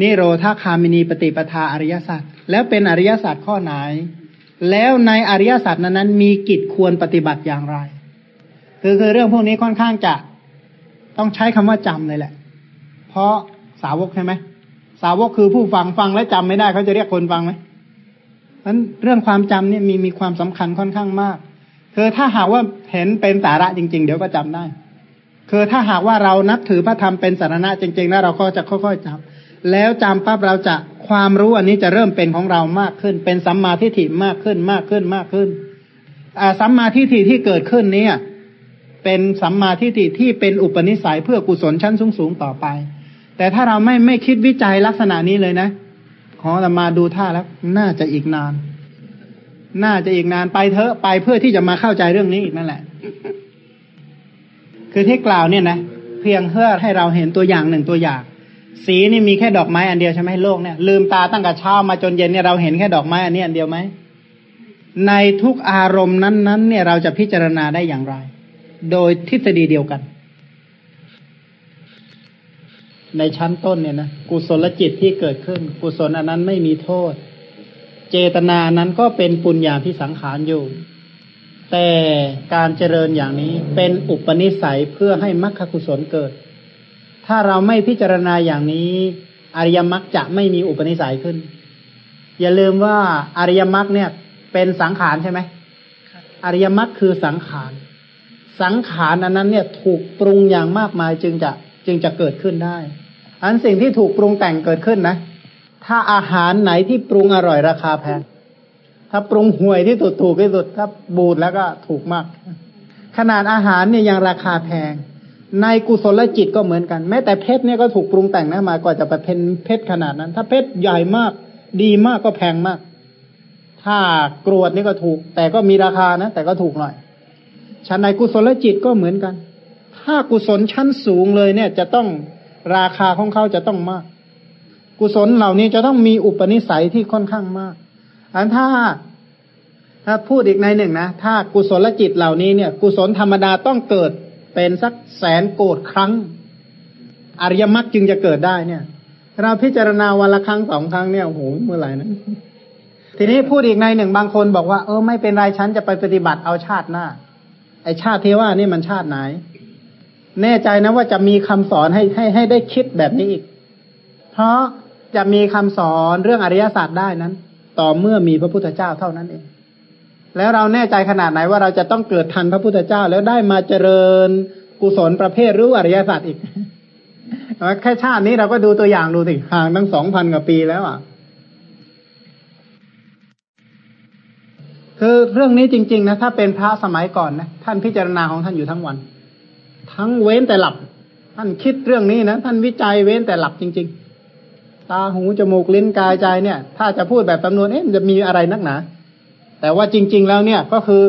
นิโรธาคามินีปฏิปทาอริยสัจแล้วเป็นอริยสัจข้อไหน แล้วในอริยสัจนั้นมีกิจควรปฏิบัติอย่างไร คือคือเรื่องพวกนี้ค่อนข้างจะ ต้องใช้คำว่าจำเลยแหละ เพราะสาวกใช่ไหมสาวกคือผู้ฟังฟังและจำไม่ได้เขาจะเรียกคนฟังไหมนั้นเรื่องความจำเนี่ยมีมีความสำคัญค่อนข้างมาก คือถ้าหากว่าเห็นเป็นสาระจริง ๆ เดี๋ยวก็จำได้ คือถ้าหากว่าเรานับถือพระธรรมเป็นสาระจริงๆแล้วเราก็จะค่อยๆจำแล้วจำปั๊บเราจะความรู้อันนี้จะเริ่มเป็นของเรามากขึ้น เป็นสัมมาทิฏฐิมากขึ้นมากขึ้นมากขึ้นอ่าสัมมาทิฏฐิที่เกิดขึ้นนี้ เป็นสัมมาทิฏฐิที่เป็นอุปนิสัยเพื่อกุศลชั้นสูงสูงต่อไป แต่ถ้าเราไม่ไม่คิดวิจัยลักษณะนี้เลยนะ ขอแต่มาดูท่าแล้ว น่าจะอีกนาน น่าจะอีกนานไปเถอะไปเพื่อที่จะมาเข้าใจเรื่องนี้อีกนั่นแหละ คือที่กล่าวเนี่ยนะเพียงเพื่อให้เราเห็นตัวอย่างหนึ่งตัวอย่าง สีนี่มีแค่ดอกไม้อันเดียวใช่ไหมโลกเนี่ยลืมตาตั้งแต่เช้ามาจนเย็นเนี่ยเราเห็นแค่ดอกไม้อันนี้อันเดียวไหมในทุกอารมณ์นั้นๆ เนี่ยเราจะพิจารณาได้อย่างไร โดยทฤษฎีเดียวกัน ในชั้นต้นเนี่ยนะกุศลจิตที่เกิดขึ้น กุศลอันนั้นไม่มีโทษ เจตนานั้นก็เป็นปุญญาที่สังขารอยู่ แต่การเจริญอย่างนี้เป็นอุปนิสัยเพื่อให้มรรคกุศลเกิด ถ้าเราไม่พิจารณาอย่างนี้ อริยมรรคจะไม่มีอุปนิสัยขึ้น อย่าลืมว่าอริยมรรคเนี่ย เป็นสังขารใช่ไหมอริยมรรคคือสังขาร สังขารอันนั้นเนี่ยถูกปรุงอย่างมากมายจึงจะจึงจะเกิดขึ้นได้ อันสิ่งที่ถูกปรุงแต่งเกิดขึ้นนะ ถ้าอาหารไหนที่ปรุงอร่อยราคาแพง ถ้าปรุงห่วยที่สุดถูกที่สุด ถ้าบูดแล้วก็ถูกมาก ขนาดอาหารเนี่ยยังราคาแพง ในกุศลจิตก็เหมือนกัน แม้แต่เพชรเนี่ยก็ถูกปรุงแต่งนะมากว่าจะไปเป็นเพชรขนาดนั้น ถ้าเพชรใหญ่มาก ดีมากก็แพงมาก ถ้ากรวดนี่ก็ถูก แต่ก็มีราคานะ แต่ก็ถูกหน่อย ชั้นในกุศลจิตก็เหมือนกัน ถ้ากุศลชั้นสูงเลยเนี่ย จะต้องราคาของเขาจะต้องมาก กุศลเหล่านี้จะต้องมีอุปนิสัยที่ค่อนข้างมากอันถ้าถ้าพูดอีกในหนึ่งนะ ถ้ากุศลจิตเหล่านี้เนี่ย กุศลธรรมดาต้องเกิดเป็นสักแสนโกดครั้ง อริยมรรคจึงจะเกิดได้เนี่ย เราพิจารณาวันละครั้งสองครั้งเนี่ยโอ้โหเมื่อไหร่นะทีนี้พูดอีกในหนึ่งบางคนบอกว่า เออไม่เป็นไรฉันจะไปปฏิบัติเอาชาติหน้า ไอชาติเทว่านี่มันชาติไหน แน่ใจนะว่าจะมีคำสอนให้ให้ให้ได้คิดแบบนี้อีก เพราะจะมีคำสอนเรื่องอริยศาสตร์ได้นั้น ต่อเมื่อมีพระพุทธเจ้าเท่านั้นเอง แล้วเราแน่ใจขนาดไหนว่าเราจะต้องเกิดทันพระพุทธเจ้าแล้วได้มาเจริญกุศลประเภทรู้อริยศาสตร์อีกแค่ชาตินี้เราก็ดูตัวอย่างดูสิห่างตั้งสองพันกว่าปีแล้วอะ คือเรื่องนี้จริง ๆ นะ ถ้าเป็นพระสมัยก่อนนะท่านพิจารณาของท่านอยู่ทั้งวัน ทั้งเว้นแต่หลับ ท่านคิดเรื่องนี้นะท่านวิจัยเว้นแต่หลับจริง ๆ ตาหูจมูกลิ้นกายใจเนี่ย ถ้าจะพูดแบบจำนวนเอ๊ะจะมีอะไรนักหนาแต่ว่าจริง ๆ แล้วเนี่ยก็คือ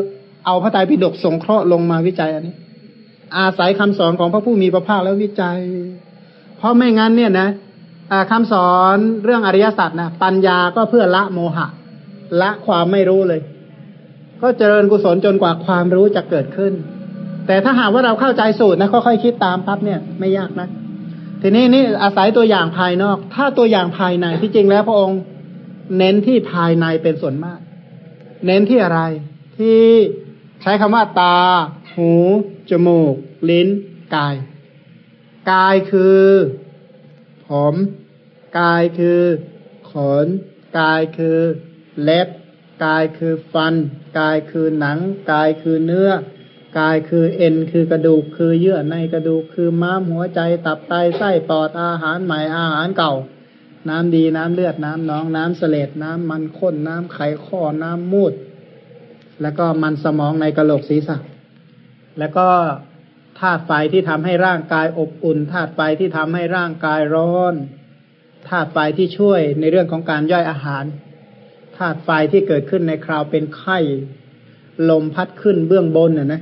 เอาพระไตรปิฎกสงเคราะห์ลงมาวิจัยอันนี้ อาศัยคำสอนของพระผู้มีพระภาคแล้ววิจัย เพราะไม่งั้นเนี่ยนะคำสอนเรื่องอริยสัจนะปัญญาก็เพื่อละโมหะ ละความไม่รู้เลย ก็เจริญกุศลจนกว่าความรู้จะเกิดขึ้น แต่ถ้าหากว่าเราเข้าใจสูตรนะค่อยๆคิดตามปั๊บเนี่ยไม่ยากนะทีนี้นี่อาศัยตัวอย่างภายนอก ถ้าตัวอย่างภายในที่จริงแล้วพระองค์ เน้นที่ภายในเป็นส่วนมาก เน้นที่อะไร ที่ใช้คำว่าตา หู จมูก ลิ้น กาย กายคือผมกายคือขน กายคือเล็บ กายคือฟัน กายคือหนัง กายคือเนื้อ กายคือเอ็นคือกระดูกคือเยื่อในกระดูกคือม้ามหัวใจตับไตไส้ปอดอาหารใหม่อาหารเก่า น้ำดีน้ำเลือดน้ำน้องน้ำเสลดน้ำมันข้นน้ำไขข้อน้ำมูด แล้วก็มันสมองในกระโหลกศีรษะ แล้วก็ธาตุไฟที่ทำให้ร่างกายอบอุ่นธาตุไฟที่ทำให้ร่างกายร้อนธาตุไฟที่ช่วยในเรื่องของการย่อยอาหาร ธาตุไฟที่เกิดขึ้นในคราวเป็นไข้ ลมพัดขึ้นเบื้องบนน่ะนะ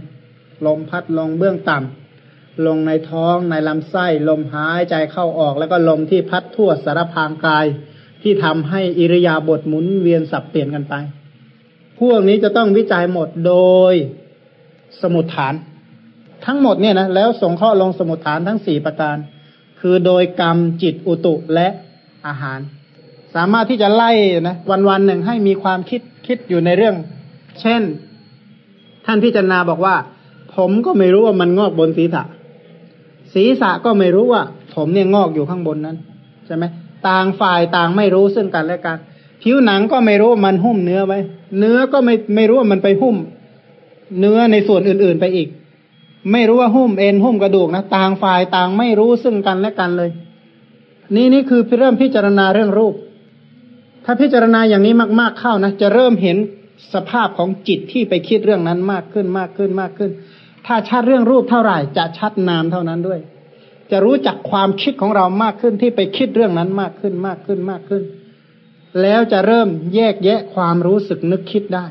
ลมพัดลงเบื้องต่ำลงในท้องในลำไส้ ลมหายใจเข้าออก แล้วก็ลมที่พัดทั่วสารพางกาย ที่ทำให้อิริยาบถหมุนเวียนสับเปลี่ยนกันไป พวกนี้จะต้องวิจัยหมดโดยสมุดฐาน ทั้งหมดเนี่ยนะแล้วส่งข้อลงสมุดฐานทั้งสี่ประการ คือโดยกรรมจิตอุตุและอาหาร สามารถที่จะไล่นะวันวันหนึ่งให้มีความคิดคิดอยู่ในเรื่อง เช่น ท่านพิจารณาบอกว่า ผมก็ไม่รู้ว่ามันงอกบนศีรษะ ศีรษะก็ไม่รู้ว่า ผมเนี่ยงอกอยู่ข้างบนนั้นใช่ไหมต่างฝ่ายต่างไม่รู้ซึ่งกันและกัน ผิวหนังก็ไม่รู้ว่ามันหุ้มเนื้อไว้ เนื้อก็ไม่ไม่รู้ว่ามันไปหุ้ม เนื้อในส่วนอื่น ๆไปอีก ไม่รู้ว่าหุ้มเอ็นหุ้มกระดูกนะต่างฝ่ายต่างไม่รู้ซึ่งกันและกันเลย นี่นี่คือเริ่มพิจารณาเรื่องรูป ถ้าพิจารณาอย่างนี้มากๆเข้านะจะเริ่มเห็นสภาพของจิตที่ไปคิดเรื่องนั้นมากขึ้นมากขึ้นมากขึ้น ถ้าชัดเรื่องรูปเท่าไหร่จะชัดนามเท่านั้นด้วย จะรู้จักความคิดของเรามากขึ้นที่ไปคิดเรื่องนั้นมากขึ้นมากขึ้นมากขึ้น แล้วจะเริ่มแยกแยะความรู้สึกนึกคิดได้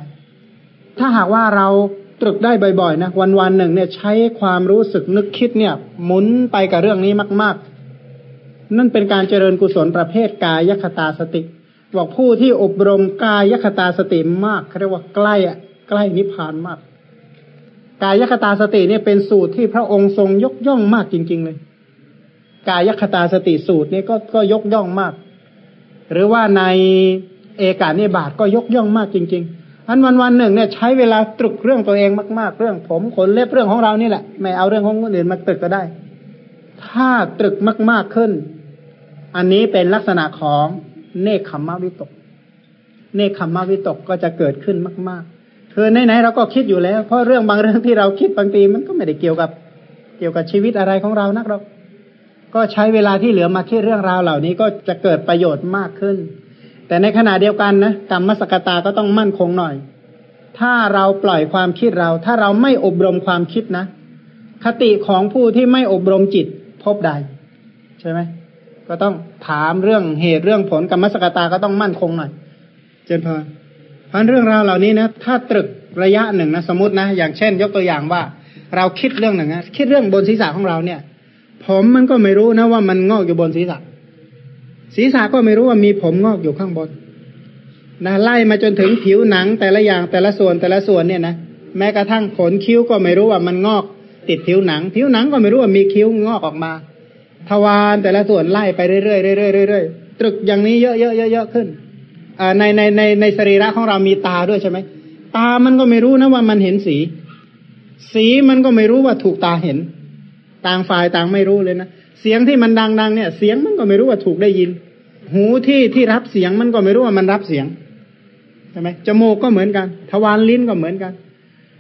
ถ้าหากว่าเราตรึกได้บ่อยๆนะวันวันหนึ่งเนี่ยใช้ความรู้สึกนึกคิดเนี่ย หมุนไปกับเรื่องนี้มาก ๆ นั่นเป็นการเจริญกุศลประเภทกายคตาสติ บอกผู้ที่อบรมกายคตาสติมากเรียกว่าใกล้อะใกล้นิพพานมาก กายคตาสติเนี่ยเป็นสูตรที่พระองค์ทรงยกย่องมากจริง ๆ เลย กายคตาสติสูตรเนี่ก็ก็ยกย่องมาก หรือว่าในเอกานิบาตก็ยกย่องมากจริง ๆ อันวันวันหนึ่งเนี่ยใช้เวลาตรึกเรื่องตัวเองมากๆ เรื่องผมขนเล็บเรื่องของเรานี่แหละไม่เอาเรื่องของคนอื่นมาตรึกก็ได้ ถ้าตรึกมาก ๆขึ้น อันนี้เป็นลักษณะของ เนคขมมวิตก เนคขมมวิตกก็จะเกิดขึ้นมากๆคือไหนๆเราก็คิดอยู่แล้ว เพราะเรื่องบางเรื่องที่เราคิดบางทีมันก็ไม่ได้เกี่ยวกับ เกี่ยวกับชีวิตอะไรของเรานักหรอกก็ใช้เวลาที่เหลือมาคิดเรื่องราวเหล่านี้ก็จะเกิดประโยชน์มากขึ้น แต่ในขณะเดียวกันนะกรรมสกตาก็ต้องมั่นคงหน่อย ถ้าเราปล่อยความคิดเรา ถ้าเราไม่อบรมความคิดนะ คติของผู้ที่ไม่อบรมจิตพบใด ใช่ไหม ก็ต้องถามเรื่องเหตุเรื่องผลกรรมสกตาก็ต้องมั่นคงหน่อย เจนพรเพราะเรื่องราวเหล่านี้นะ ถ้าตรึกระยะหนึ่งนะสมมตินะ อย่างเช่น ยกตัวอย่างว่า เราคิดเรื่องหนึ่งนะคิดเรื่องบนศีรษะของเราเนี่ย ผมมันก็ไม่รู้นะว่ามันงอกอยู่บนศีรษะ ศีรษะก็ไม่รู้ว่ามีผมงอกอยู่ข้างบนนะไล่มาจนถึงผิวหนังแต่ละอย่างแต่ละส่วนแต่ละส่วนเนี่ยนะแม้กระทั่งขนคิ้วก็ไม่รู้ว่ามันงอก ติดผิวหนัง ผิวหนังก็ไม่รู้ว่ามีคิ้วงอกออกมา ทวารแต่ละส่วนไล่ไปเรื่อยๆเรื่อยๆเรื่อยๆตรึกอย่างนี้เยอะๆเยอะๆขึ้นในในในในสรีระของเรามีตาด้วยใช่ไหมตามันก็ไม่รู้นะว่ามันเห็นสี สีมันก็ไม่รู้ว่าถูกตาเห็น ต่างฝ่ายต่างไม่รู้เลยนะเสียงที่มันดังๆเนี่ย เสียงมันก็ไม่รู้ว่าถูกได้ยิน หูที่ที่รับเสียงมันก็ไม่รู้ว่ามันรับเสียงใช่ไหมจมูกก็เหมือนกัน ทวารลิ้นก็เหมือนกัน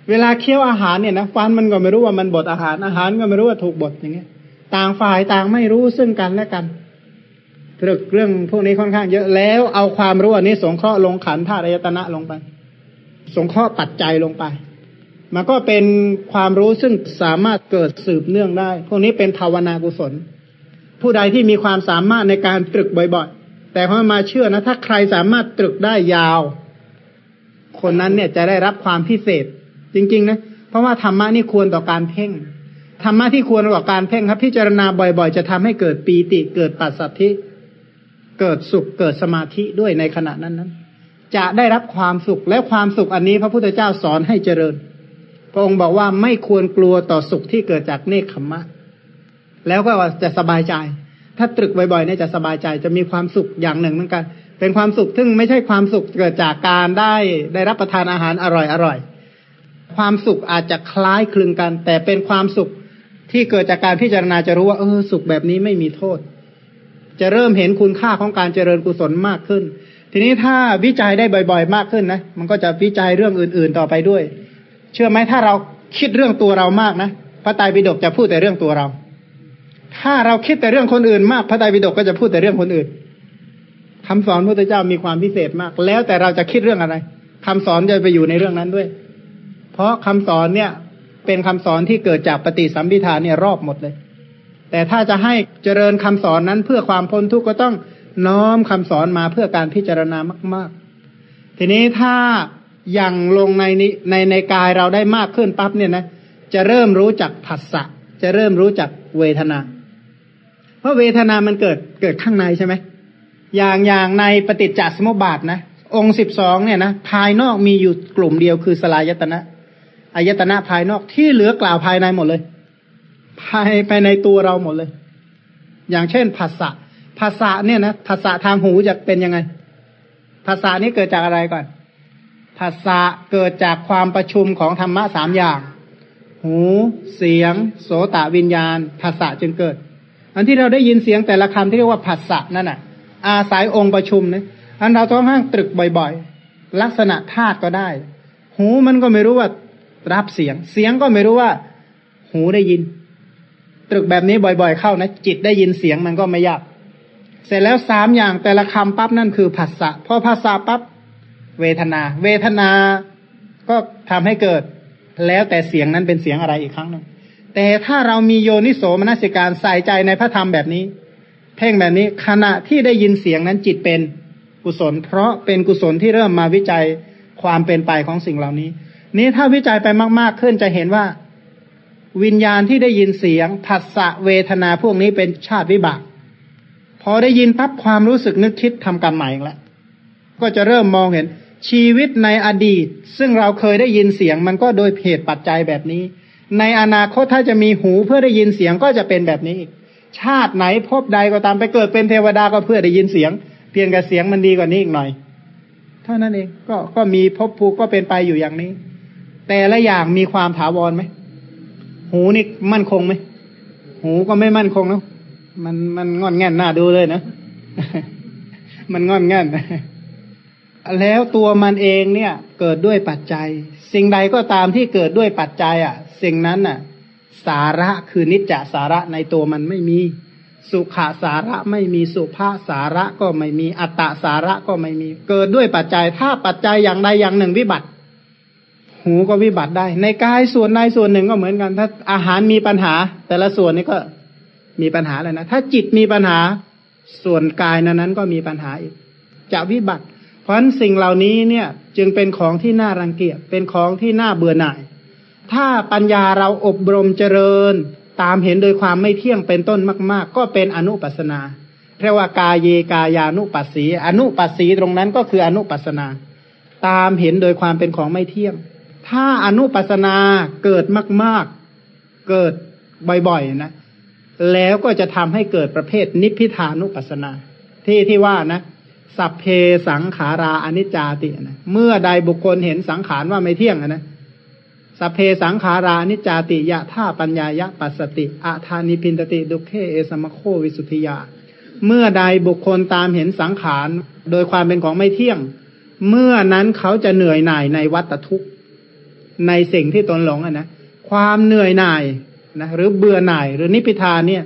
เวลาเคี้ยวอาหารเนี่ยนะฟันมันก็ไม่รู้ว่ามันบดอาหารอาหารก็ไม่รู้ว่าถูกบดอย่างเงี้ย ต่างฝ่ายต่างไม่รู้ซึ่งกันและกันตรึกเรื่องพวกนี้ค่อนข้างเยอะแล้วเอาความรู้อันนี้สงเคราะห์ลงขันธาตุอายตนะลงไป สงเคราะห์ปัจจัยลงไป มันก็เป็นความรู้ซึ่งสามารถเกิดสืบเนื่องได้ พวกนี้เป็นภาวนากุศล ผู้ใดที่มีความสามารถในการตรึกบ่อยๆ แต่พอมาเชื่อนะถ้าใครสามารถตรึกได้ยาว คนนั้นเนี่ยจะได้รับความพิเศษจริง ๆ นะ เพราะว่าธรรมะนี่ควรต่อการเพ่ง ธรรมะที่ควรกว่าการเพ่งครับ พิจารณาบ่อยๆ จะทำให้เกิดปีติเกิดปัสสัทธิ เกิดสุขเกิดสมาธิด้วยในขณะนั้นนั้น จะได้รับความสุขและความสุขอันนี้พระพุทธเจ้าสอนให้เจริญ พระองค์บอกว่าไม่ควรกลัวต่อสุขที่เกิดจากเนคขมมะ แล้วก็จะสบายใจ ถ้าตรึกบ่อยๆเนี่ยจะสบายใจจะมีความสุขอย่างหนึ่งเหมือนกัน เป็นความสุขซึ่งไม่ใช่ความสุขเกิดจากการได้ได้รับประทานอาหารอร่อยๆความสุขอาจจะคล้ายคลึงกัน แต่เป็นความสุข ที่เกิดจากการพิจารณาจะรู้ว่าเออสุขแบบนี้ไม่มีโทษ จะเริ่มเห็นคุณค่าของการเจริญกุศลมากขึ้น ทีนี้ถ้าวิจัยได้บ่อย ๆ มากขึ้นนะมันก็จะวิจัยเรื่องอื่น ๆต่อไปด้วย เชื่อไหมถ้าเราคิดเรื่องตัวเรามากนะพระไตรปิฎกจะพูดแต่เรื่องตัวเรา ถ้าเราคิดแต่เรื่องคนอื่นมากพระไตรปิฎกก็จะพูดแต่เรื่องคนอื่นคำสอนพระพุทธเจ้ามีความพิเศษมาก แล้วแต่เราจะคิดเรื่องอะไรคำสอนจะไปอยู่ในเรื่องนั้นด้วย เพราะคำสอนเนี่ย เป็นคำสอนที่เกิดจากปฏิสัมพิธาเนี่ยรอบหมดเลย แต่ถ้าจะให้เจริญคำสอนนั้นเพื่อความพ้นทุกข์ก็ต้องน้อมคำสอนมาเพื่อการพิจารณามาก ๆ ทีนี้ถ้าอย่างลงในนี้ในในกายเราได้มากขึ้นปั๊บเนี่ยนะจะเริ่มรู้จักผัสสะจะเริ่มรู้จักเวทนา เพราะเวทนามันเกิดเกิดข้างในใช่ไหมอย่างอย่างในปฏิจจสมุปบาทนะ องค์สิบสองเนี่ยนะภายนอกมีอยู่กลุ่มเดียวคือสลายตนะ อายตนะภายนอกที่เหลือกล่าวภายในหมดเลย ภายภายในตัวเราหมดเลย อย่างเช่นภาษาภาษาเนี่ยนะภาษาทางหูจะเป็นยังไง ภาษานี้เกิดจากอะไรก่อน ภาษาเกิดจากความประชุมของธรรมะสามอย่าง หู เสียง โสตวิญญาณ ภาษาจึงเกิด อันที่เราได้ยินเสียงแต่ละคำที่เรียกว่าภาษานั่นน่ะ อาศัยองค์ประชุมเนี่ยอันเราต้องห้างตรึกบ่อยๆ ลักษณะธาตุก็ได้ หูมันก็ไม่รู้ว่า รับเสียง เสียงก็ไม่รู้ว่า หูได้ยิน ตรึกแบบนี้บ่อย ๆ เข้านะ จิตได้ยินเสียงมันก็ไม่ยาก เสร็จแล้วสามอย่างแต่ละคำปั๊บนั่นคือภาษาพอภาษาปั๊บเวทนา เวทนา ก็ทำให้เกิด แล้วแต่เสียงนั้นเป็นเสียงอะไรอีกครั้งหนึ่งแต่ถ้าเรามีโยนิโสมนสิการใส่ใจในพระธรรมแบบนี้ เพ่งแบบนี้ขณะที่ได้ยินเสียงนั้นจิตเป็นกุศล เพราะเป็นกุศลที่เริ่มมาวิจัยความเป็นไปของสิ่งเหล่านี้ นี้ถ้าวิจัยไปมากๆขึ้นจะเห็นว่า วิญญาณที่ได้ยินเสียงผัสสะเวทนาพวกนี้เป็นชาติวิบากพอได้ยินปั๊บความรู้สึกนึกคิดทำกรรมใหม่แล้วก็จะเริ่มมองเห็นชีวิตในอดีต ซึ่งเราเคยได้ยินเสียงมันก็โดยเหตุปัจจัยแบบนี้ ในอนาคตถ้าจะมีหูเพื่อได้ยินเสียงก็จะเป็นแบบนี้อีกชาติไหนพบใดก็ตามไปเกิดเป็นเทวดาก็เพื่อได้ยินเสียง เพียงแต่เสียงมันดีกว่านี้อีกหน่อย เท่านั้นเองก็ก็มีพบภูก็เป็นไปอยู่อย่างนี้ แต่ละอย่างมีความถาวรไหม หูนี่มั่นคงไหม หูก็ไม่มั่นคงแล้วมันมันงอนแง่นหน้าดูเลยนะ มันงอนแง่นแล้วตัวมันเองเนี่ย เกิดด้วยปัจจัย สิ่งใดก็ตามที่เกิดด้วยปัจจัย อะ สิ่งนั้นอะ สาระคือนิจจสาระในตัวมันไม่มี สุขาสาระไม่มีสุภาสาระก็ไม่มีอัตตสาระก็ไม่มี เกิดด้วยปัจจัย ถ้าปัจจัยอย่างใดอย่างหนึ่งวิบัติ หูก็วิบัติได้ ในกายส่วนใดส่วนหนึ่งก็เหมือนกัน ถ้าอาหารมีปัญหา แต่ละส่วนนี้ก็มีปัญหาเลยนะ ถ้าจิตมีปัญหาส่วนกายนั้นนั้นก็มีปัญหาอีก จะวิบัติ เพราะฉะนั้นสิ่งเหล่านี้เนี่ยจึงเป็นของที่น่ารังเกียจเป็นของที่น่าเบื่อหน่าย ถ้าปัญญาเราอบรมเจริญตามเห็นโดยความไม่เที่ยงเป็นต้นมาก ๆ ก็เป็นอนุปัสนา เรียกว่ากายเยกายานุปัสสี อนุปัสสีตรงนั้นก็คืออนุปัสนา ตามเห็นโดยความเป็นของไม่เที่ยง ถ้าอนุปัสนาเกิดมาก ๆ เกิดบ่อยๆนะ แล้วก็จะทำให้เกิดประเภทนิพพิทานุปัสนา ที่ที่ว่านะสัพเพสังขาราอนิจจาตินะเมื่อใดบุคคลเห็นสังขารว่าไม่เที่ยงนะสัพเพสังขารา อนิจจาติยะทาปัญญายะปัสสะติอะถะ นิพพินทะติ ทุกเข เอสะ มัคโควิสุทธิยา เมื่อใดบุคคลตามเห็นสังขาร โดยความเป็นของไม่เที่ยง เมื่อนั้นเขาจะเหนื่อยหน่ายในวัฏทุกข์ ในสิ่งที่ตนหลงอะนะความเหนื่อยหน่ายนะหรือเบื่อหน่ายหรือนิพพิทาเนี่ย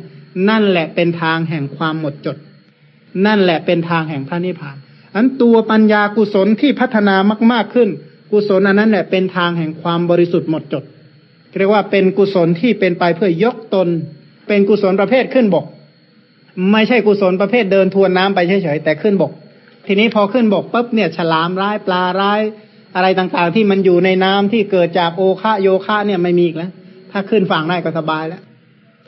นั่นแหละเป็นทางแห่งความหมดจด นั่นแหละเป็นทางแห่งพระนิพพานอันตัวปัญญากุศลที่พัฒนามาก ๆขึ้น กุศลอันนั้นแหละเป็นทางแห่งความบริสุทธิ์หมดจดเรียกว่าเป็นกุศลที่เป็นไปเพื่อยกตน เป็นกุศลประเภทขึ้นบก ไม่ใช่กุศลประเภทเดินทวนน้ำไปเฉยๆแต่ขึ้นบก ทีนี้พอขึ้นบกปุ๊บเนี่ยฉลามร้ายปลาร้าย อะไรต่างๆ ที่มันอยู่ในน้ำที่เกิดจากโอคะโยคะเนี่ยไม่มีอีกแล้ว ถ้าขึ้นฝั่งได้ก็สบายแล้ว